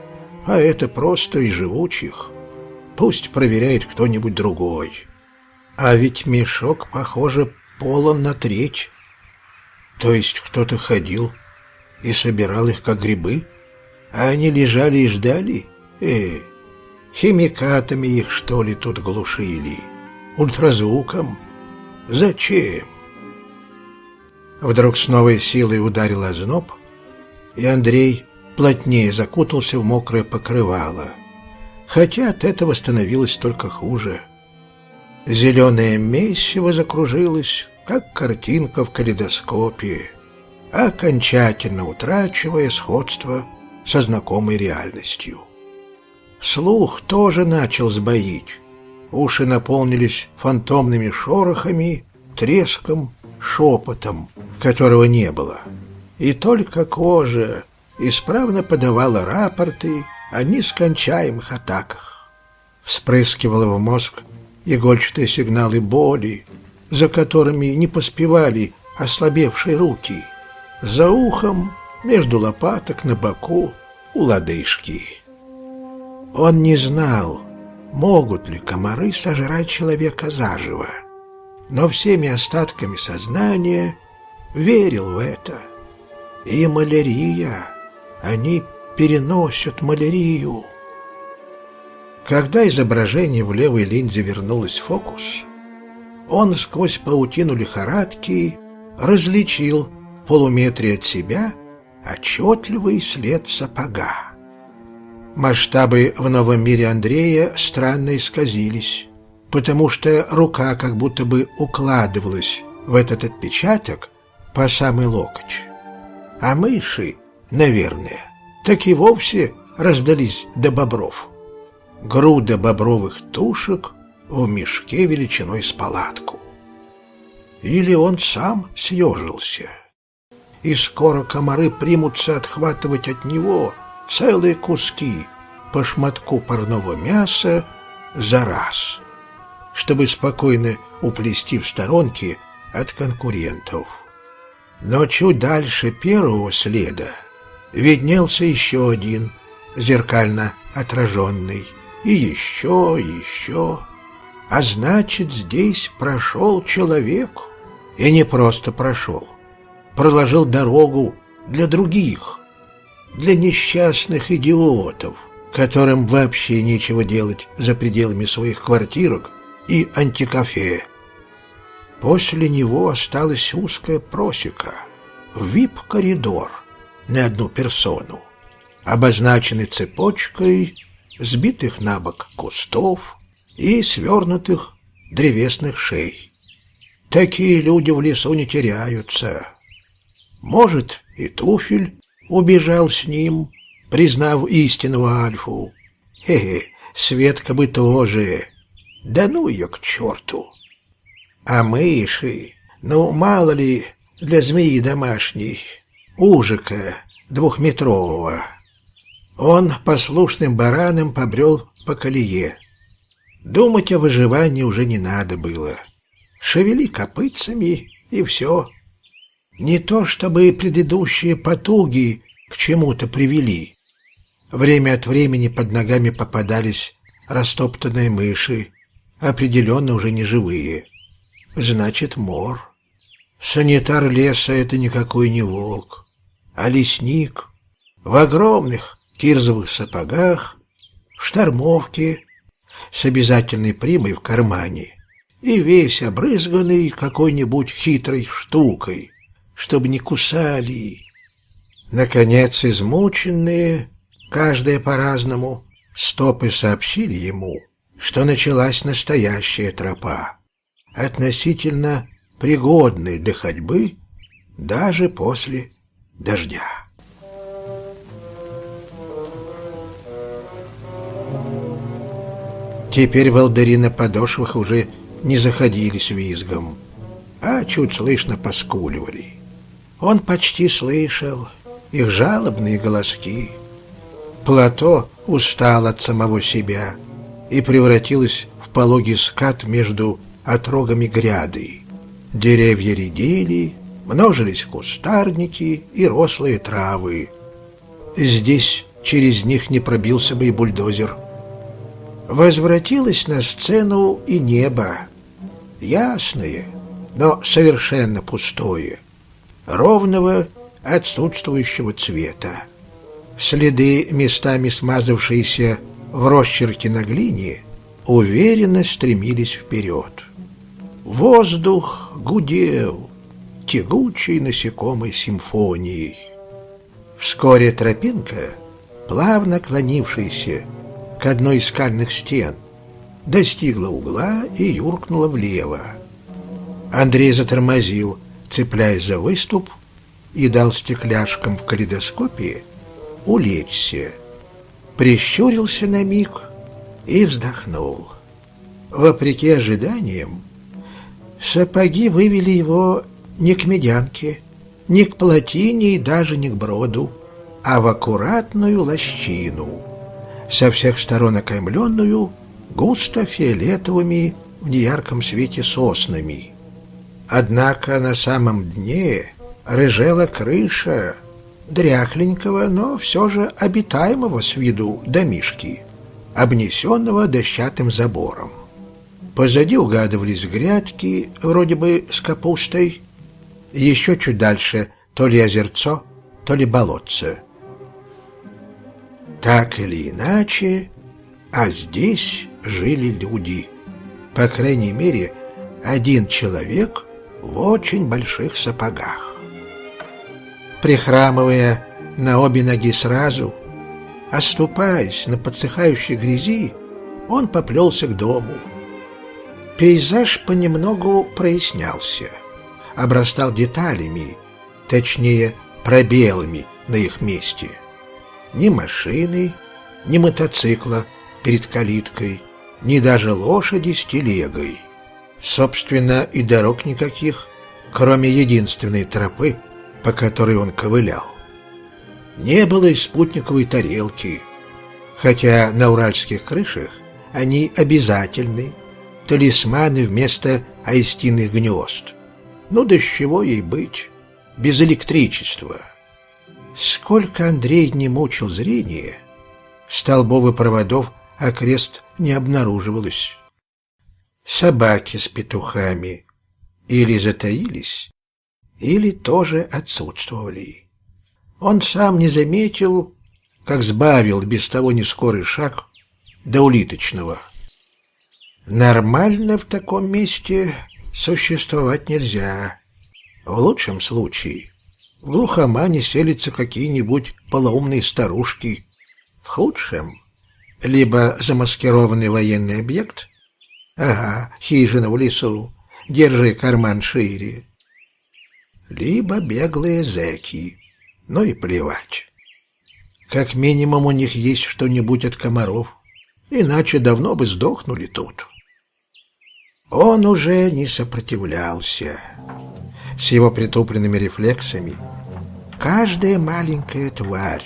A: а это просто из живучих. Пусть проверяет кто-нибудь другой. А ведь мешок, похоже, полон на треть. То есть кто-то ходил и собирал их, как грибы, а они лежали и ждали? Э, химикатами их, что ли, тут глушили? Ультразвуком? Зачем? Вдруг с новой силой ударил озноб, и Андрей плотнее закутался в мокрое покрывало — хотя от этого становилось только хуже. Зеленое месиво закружилось, как картинка в калейдоскопе, окончательно утрачивая сходство со знакомой реальностью. Слух тоже начал сбоить. Уши наполнились фантомными шорохами, треском, шепотом, которого не было. И только кожа исправно подавала рапорты о нескончаемых атаках. Вспрыскивала в мозг игольчатые сигналы боли, за которыми не поспевали ослабевшие руки. За ухом, между лопаток, на боку, у лодыжки. Он не знал, могут ли комары сожрать человека заживо, но всеми остатками сознания верил в это. И малярия, они переносят малярию. Когда изображение в левой линзе вернулось в фокус, он сквозь паутину лихорадки различил в полуметре от себя отчетливый след сапога. Масштабы в новом мире Андрея странно исказились, потому что рука как будто бы укладывалась в этот отпечаток по самый локоть. А мыши, наверное, так и вовсе раздались до бобров. Груда бобровых тушек в мешке величиной с палатку. Или он сам съежился, и скоро комары примутся отхватывать от него целые куски по шматку парного мяса за раз, чтобы спокойно уплести в сторонке от конкурентов. Но чуть дальше первого следа виднелся еще один, зеркально отраженный, и еще, еще. А значит, здесь прошел человек, и не просто прошел, проложил дорогу для других, для несчастных идиотов, которым вообще нечего делать за пределами своих квартирок и антикафе. После него осталась узкая просека, вип-коридор на одну персону, обозначенный цепочкой сбитых на бок кустов и свернутых древесных шей. Такие люди в лесу не теряются. Может, и туфель убежал с ним, признав истинного Альфу. Хе-хе, Светка бы тоже. Да ну ее к черту. А мыши, ну мало ли, для змеи домашней, ужика двухметрового. Он послушным бараном побрел по колее. Думать о выживании уже не надо было. Шевели копытцами, и все. Не то чтобы предыдущие потуги к чему-то привели. Время от времени под ногами попадались растоптанные мыши, определенно уже не живые. Значит, мор. Санитар леса — это никакой не волк, а лесник в огромных кирзовых сапогах, в штормовке, с обязательной примой в кармане и весь обрызганный какой-нибудь хитрой штукой, чтобы не кусали. Наконец, измученные, каждая по-разному, стопы сообщили ему, что началась настоящая тропа, относительно пригодной для ходьбы даже после дождя. Теперь волдыри на подошвах уже не заходились визгом, а чуть слышно поскуливали. Он почти слышал их жалобные голоски. Плато устал от самого себя и превратилось в пологий скат между отрогами гряды. Деревья редели, множились кустарники и рослые травы. Здесь через них не пробился бы и бульдозер возвратилось на сцену и небо, ясное, но совершенно пустое, ровного отсутствующего цвета. Следы, местами смазавшиеся в росчерке на глине, уверенно стремились вперед. Воздух гудел тягучей насекомой симфонией. Вскоре тропинка, плавно клонившаяся к одной из скальных стен, достигла угла и юркнула влево. Андрей затормозил, цепляясь за выступ, и дал стекляшкам в калейдоскопе улечься. Прищурился на миг и вздохнул. Вопреки ожиданиям, сапоги вывели его не к медянке, не к плотине и даже не к броду, а в аккуратную лощину — со всех сторон окаймленную густо фиолетовыми в неярком свете соснами. Однако на самом дне рыжела крыша дряхленького, но все же обитаемого с виду домишки, обнесенного дощатым забором. Позади угадывались грядки, вроде бы с капустой, еще чуть дальше то ли озерцо, то ли болотце. Так или иначе, а здесь жили люди. По крайней мере, один человек в очень больших сапогах. Прихрамывая на обе ноги сразу, оступаясь на подсыхающей грязи, он поплелся к дому. Пейзаж понемногу прояснялся, обрастал деталями, точнее, пробелами на их месте — ни машины, ни мотоцикла перед калиткой, ни даже лошади с телегой. Собственно, и дорог никаких, кроме единственной тропы, по которой он ковылял. Не было и спутниковой тарелки, хотя на уральских крышах они обязательны, талисманы вместо аистиных гнезд. Ну да с чего ей быть, без электричества? Сколько Андрей не мучил зрение, столбов и проводов окрест не обнаруживалось. Собаки с петухами или затаились, или тоже отсутствовали. Он сам не заметил, как сбавил без того нескорый шаг до улиточного. Нормально в таком месте существовать нельзя. В лучшем случае в глухомане селятся какие-нибудь полоумные старушки. В худшем либо замаскированный военный объект, ага, хижина в лесу, держи карман шире, либо беглые зэки, ну и плевать. Как минимум у них есть что-нибудь от комаров, иначе давно бы сдохнули тут. Он уже не сопротивлялся. С его притупленными рефлексами каждая маленькая тварь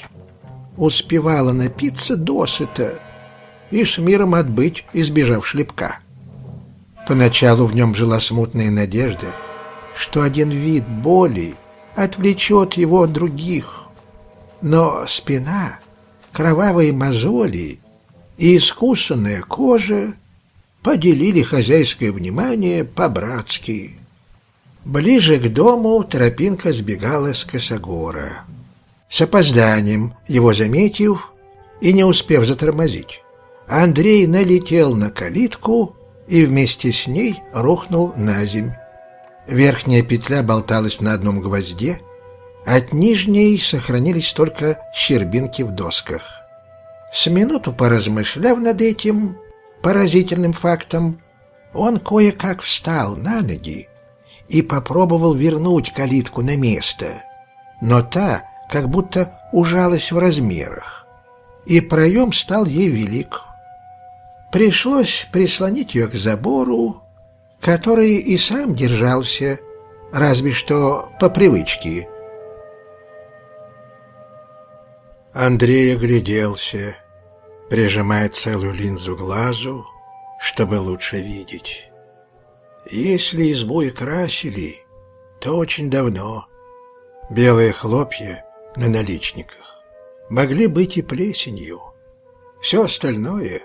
A: успевала напиться досыта и с миром отбыть, избежав шлепка. Поначалу в нем жила смутная надежда, что один вид боли отвлечет его от других. Но спина, кровавые мозоли и искусанная кожа поделили хозяйское внимание по-братски. Ближе к дому тропинка сбегала с косогора. С опозданием его заметив и не успев затормозить, Андрей налетел на калитку и вместе с ней рухнул на земь. Верхняя петля болталась на одном гвозде, от нижней сохранились только щербинки в досках. С минуту поразмышляв над этим поразительным фактом, он кое-как встал на ноги и попробовал вернуть калитку на место, но та как будто ужалась в размерах, и проем стал ей велик. Пришлось прислонить ее к забору, который и сам держался, разве что по привычке. Андрей огляделся, прижимая целую линзу глазу, чтобы лучше видеть. Если избу и красили, то очень давно. Белые хлопья на наличниках могли быть и плесенью. Все остальное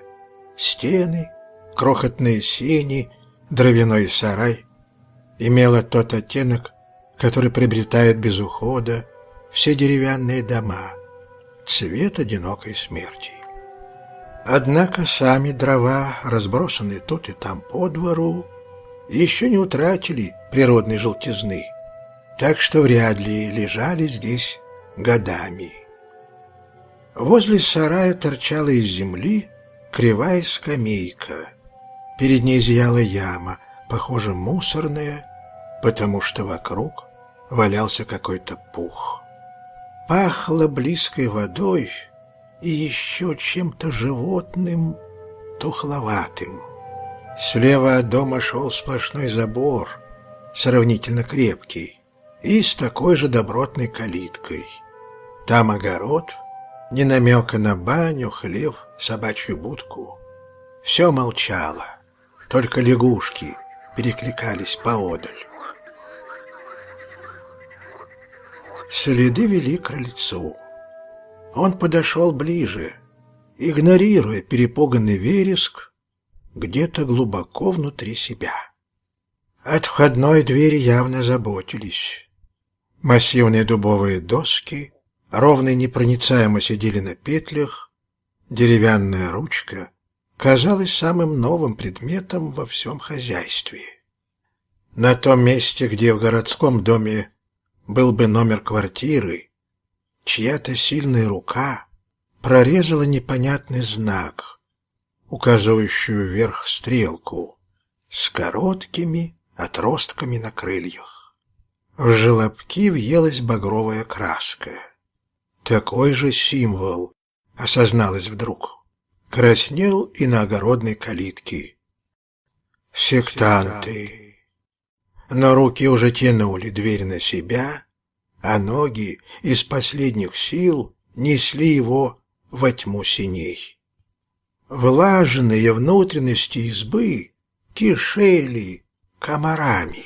A: стены, крохотные сени, дровяной сарай имело тот оттенок, который приобретает без ухода все деревянные дома, цвет одинокой смерти. Однако сами дрова, разбросанные тут и там по двору, еще не утратили природной желтизны, так что вряд ли лежали здесь годами. Возле сарая торчала из земли кривая скамейка. Перед ней зияла яма, похоже, мусорная, потому что вокруг валялся какой-то пух. Пахло близкой водой и еще чем-то животным, тухловатым. Слева от дома шел сплошной забор, сравнительно крепкий, и с такой же добротной калиткой. Там огород — ни намека на баню, хлев, собачью будку. Все молчало, только лягушки перекликались поодаль. Следы вели к крыльцу. Он подошел ближе, игнорируя перепуганный вереск где-то глубоко внутри себя. От входной двери явно заботились. Массивные дубовые доски ровно и непроницаемо сидели на петлях, деревянная ручка казалась самым новым предметом во всем хозяйстве. На том месте, где в городском доме был бы номер квартиры, чья-то сильная рука прорезала непонятный знак, указывающую вверх стрелку с короткими отростками на крыльях. В желобки въелась багровая краска. Такой же символ, осозналось вдруг, краснел и на огородной калитке. Сектанты. Но руки уже тянули дверь на себя, а ноги из последних сил несли его во тьму синей. Влажные внутренности избы кишели комарами.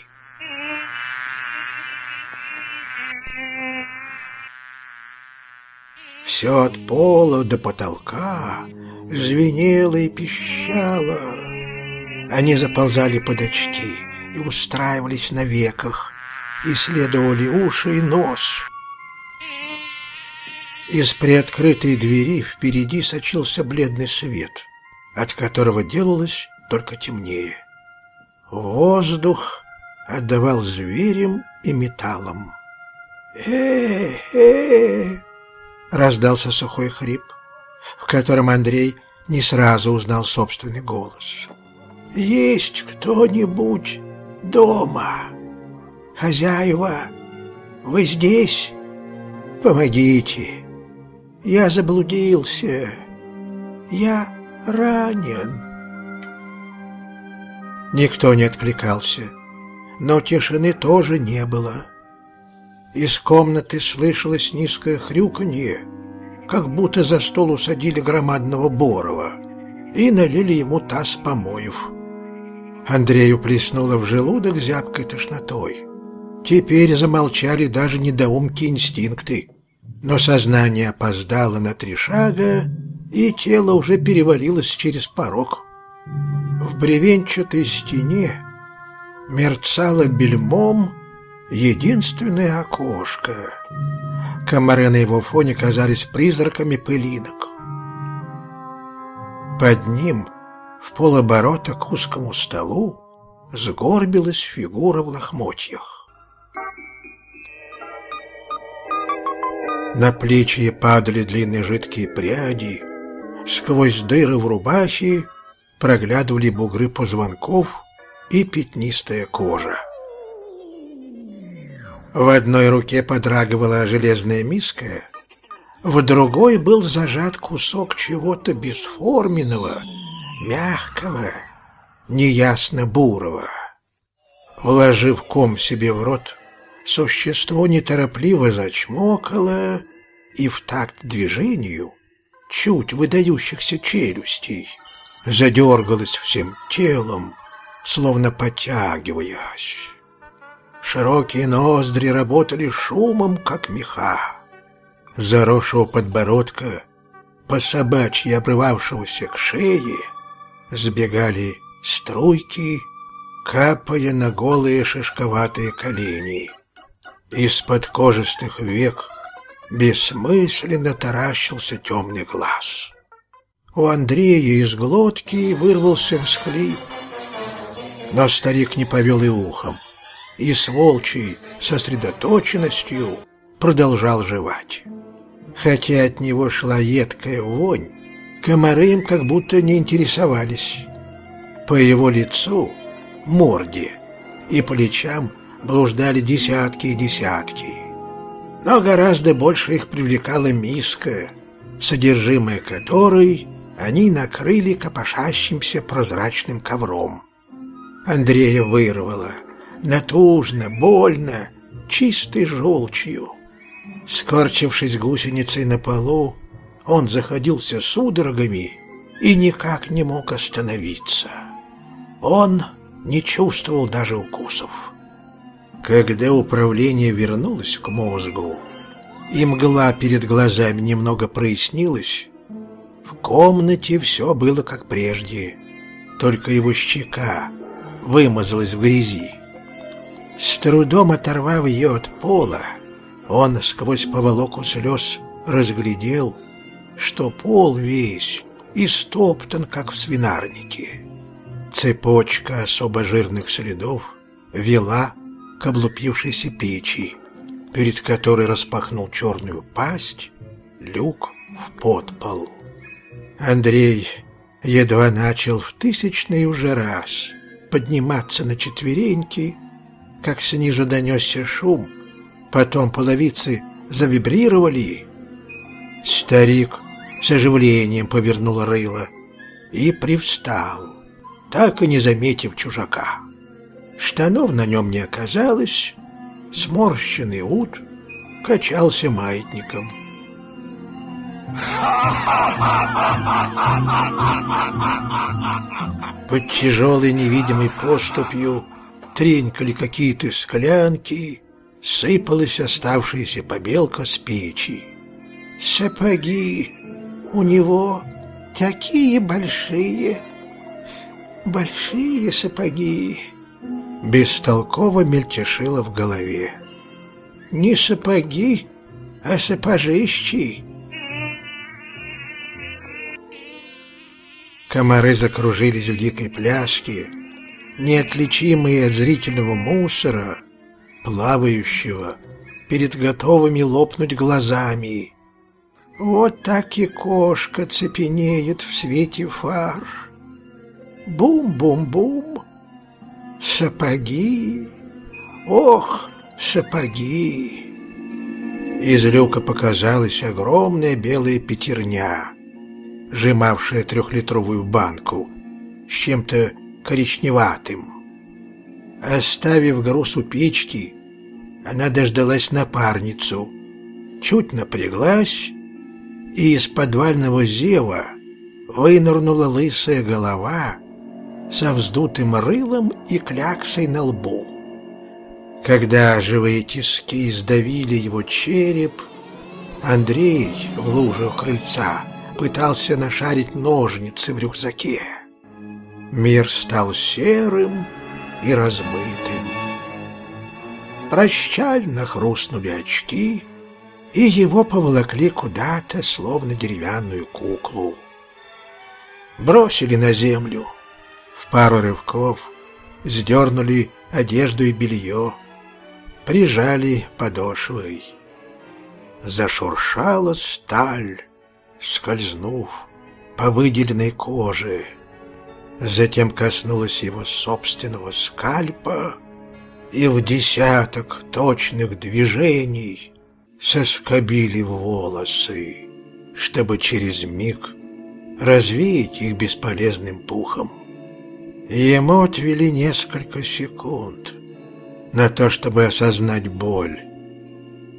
A: Все от пола до потолка звенело и пищало. Они заползали под очки и устраивались на веках, исследовали уши и нос. Из приоткрытой двери впереди сочился бледный свет, от которого делалось только темнее. Воздух отдавал зверем и металлом. «Э-э-э!» — раздался сухой хрип, в котором Андрей не сразу узнал собственный голос. «Есть кто-нибудь дома? Хозяева, вы здесь? Помогите! Я заблудился! Я ранен!» Никто не откликался, но тишины тоже не было. Из комнаты слышалось низкое хрюканье, как будто за стол усадили громадного Борова и налили ему таз помоев. Андрею плеснуло в желудок зябкой тошнотой. Теперь замолчали даже недоумки инстинкты, но сознание опоздало на три шага, и тело уже перевалилось через порог. В бревенчатой стене мерцало бельмом единственное окошко. Комары на его фоне казались призраками пылинок. Под ним, в полоборота к узкому столу, сгорбилась фигура в лохмотьях. На плечи падали длинные жидкие пряди, сквозь дыры в рубахе проглядывали бугры позвонков и пятнистая кожа. В одной руке подрагивала железная миска, в другой был зажат кусок чего-то бесформенного, мягкого, неясно бурого. Вложив ком себе в рот, существо неторопливо зачмокало и в такт движению, чуть выдающихся челюстей, задергалось всем телом, словно потягиваясь. Широкие ноздри работали шумом, как меха. Заросшего подбородка, по собачьи обрывавшегося к шее, сбегали струйки, капая на голые шишковатые колени. Из-под кожистых век бессмысленно таращился темный глаз. У Андрея из глотки вырвался всхлип. Но старик не повел и ухом, и с волчьей сосредоточенностью продолжал жевать. Хотя от него шла едкая вонь, комары им как будто не интересовались. По его лицу, морде и плечам блуждали десятки и десятки. Но гораздо больше их привлекала миска, содержимое которой они накрыли копошащимся прозрачным ковром. Андрея вырвало, натужно, больно, чистой желчью. Скорчившись гусеницей на полу, он заходился судорогами и никак не мог остановиться. Он не чувствовал даже укусов. Когда управление вернулось к мозгу, и мгла перед глазами немного прояснилась, в комнате все было как прежде, только его щека вымазалась в грязи. С трудом оторвав ее от пола, он сквозь поволоку слез разглядел, что пол весь истоптан, как в свинарнике. Цепочка особо жирных следов вела к облупившейся печи, перед которой распахнул черную пасть люк в подпол. Андрей едва начал в тысячный уже раз подниматься на четвереньки, как снизу донесся шум, потом половицы завибрировали. Старик с оживлением повернул рыло и привстал, так и не заметив чужака. Штанов на нем не оказалось, сморщенный ут качался маятником. Под тяжелой невидимой поступью тренькали какие-то склянки, сыпалась оставшаяся побелка с печи. Сапоги у него такие большие, большие сапоги. Бестолково мельтешило в голове. Не сапоги, а сапожищи. Комары закружились в дикой пляске, неотличимые от зрительного мусора, плавающего перед готовыми лопнуть глазами. Вот так и кошка цепенеет в свете фар. Бум-бум-бум. Сапоги. Ох, сапоги. Из люка показалась огромная белая пятерня, сжимавшая трехлитровую банку с чем-то коричневатым. Оставив груз у печки, она дождалась напарницу, чуть напряглась и из подвального зева вынырнула лысая голова со вздутым рылом и кляксой на лбу. Когда живые тиски сдавили его череп, Андрей в луже у крыльца пытался нашарить ножницы в рюкзаке. Мир стал серым и размытым. Прощально хрустнули очки — и его поволокли куда-то, словно деревянную куклу. Бросили на землю, в пару рывков сдернули одежду и белье, прижали подошвой. Зашуршала сталь, скользнув по выделенной коже. Затем коснулась его собственного скальпа, и в десяток точных движений соскобили волосы, чтобы через миг развеять их бесполезным пухом. Ему отвели несколько секунд на то, чтобы осознать боль.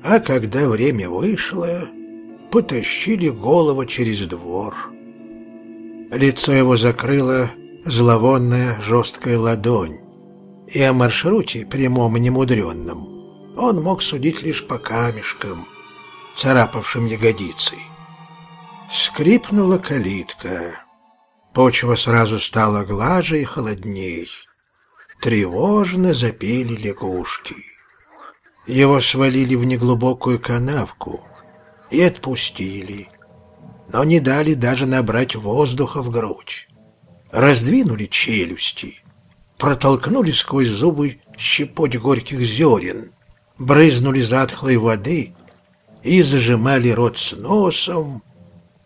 A: А когда время вышло, потащили голову через двор. Лицо его закрыла зловонная жесткая ладонь, и о маршруте, прямом и немудренном, он мог судить лишь по камешкам, царапавшим ягодицы. Скрипнула калитка. Почва сразу стала глаже и холодней. Тревожно запели лягушки. Его свалили в неглубокую канавку и отпустили, но не дали даже набрать воздуха в грудь. Раздвинули челюсти, протолкнули сквозь зубы щепоть горьких зерен, брызнули затхлой воды и зажимали рот с носом,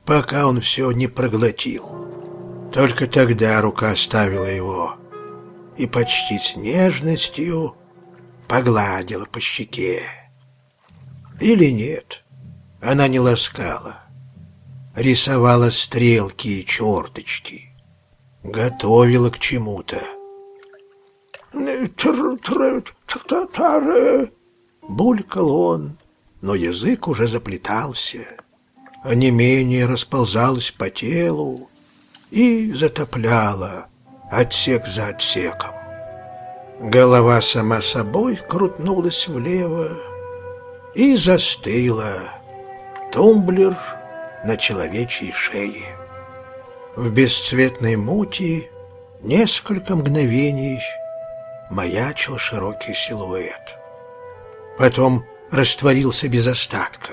A: пока он все не проглотил. Только тогда рука оставила его и почти с нежностью погладила по щеке. Или нет, она не ласкала, рисовала стрелки и черточки, готовила к чему-то. «Тр-тр-тр-тр-тр-тр...» и затопляло отсек за отсеком. Голова сама собой крутнулась влево и застыла. Тумблер на человечьей шее. В бесцветной мути несколько мгновений маячил широкий силуэт потом растворился без остатка.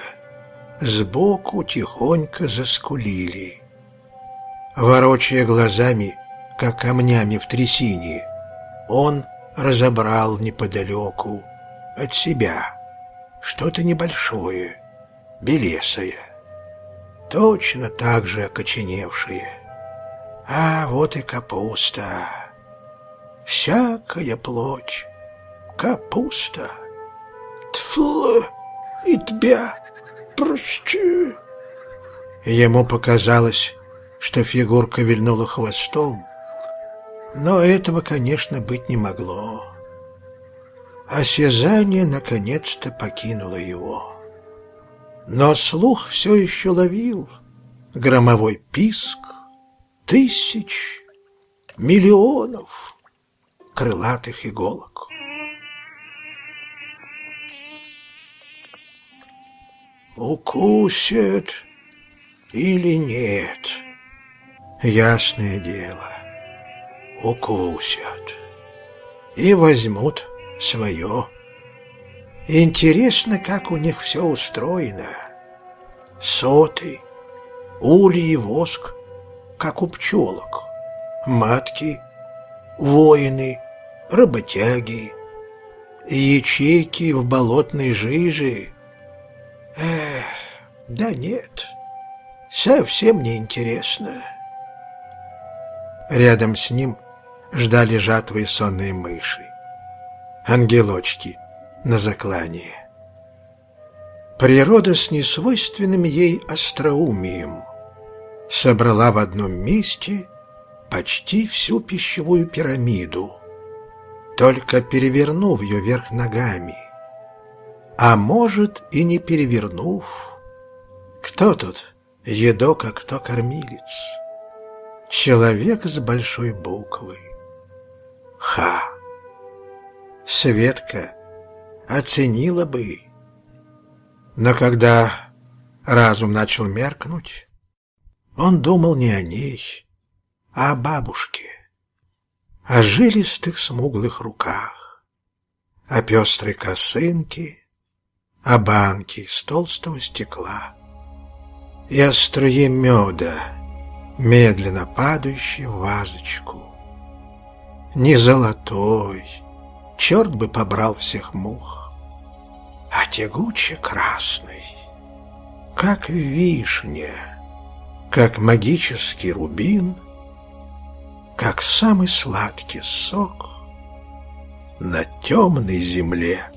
A: Сбоку тихонько заскулили. Ворочая глазами, как камнями в трясине, он разобрал неподалеку от себя что-то небольшое, белесое, точно так же окоченевшее. А вот и капуста. Всякая плоть. Капуста. Тьфу, и тебя прости. Ему показалось, что фигурка вильнула хвостом, но этого, конечно, быть не могло. Осязание наконец-то покинуло его. Но слух все еще ловил громовой писк тысяч, миллионов крылатых иголок. Укусят или нет? Ясное дело, укусят и возьмут свое. Интересно, как у них все устроено. Соты, ульи и воск, как у пчелок, матки, воины, работяги, ячейки в болотной жиже. Эх, да нет, совсем не интересно. Рядом с ним ждали жатвы сонные мыши, ангелочки на заклание. Природа с несвойственным ей остроумием собрала в одном месте почти всю пищевую пирамиду, только перевернув ее вверх ногами. А может и не перевернув. Кто тут едок, а кто кормилец? Человек с большой буквы. Ха! Светка оценила бы. Но когда разум начал меркнуть, он думал не о ней, а о бабушке, о жилистых смуглых руках, о пестрой косынке, о банке из толстого стекла и о струе меда, медленно падающий в вазочку. Не золотой, черт бы побрал всех мух, а тягуче красный, как вишня, как магический рубин, как самый сладкий сок на темной земле.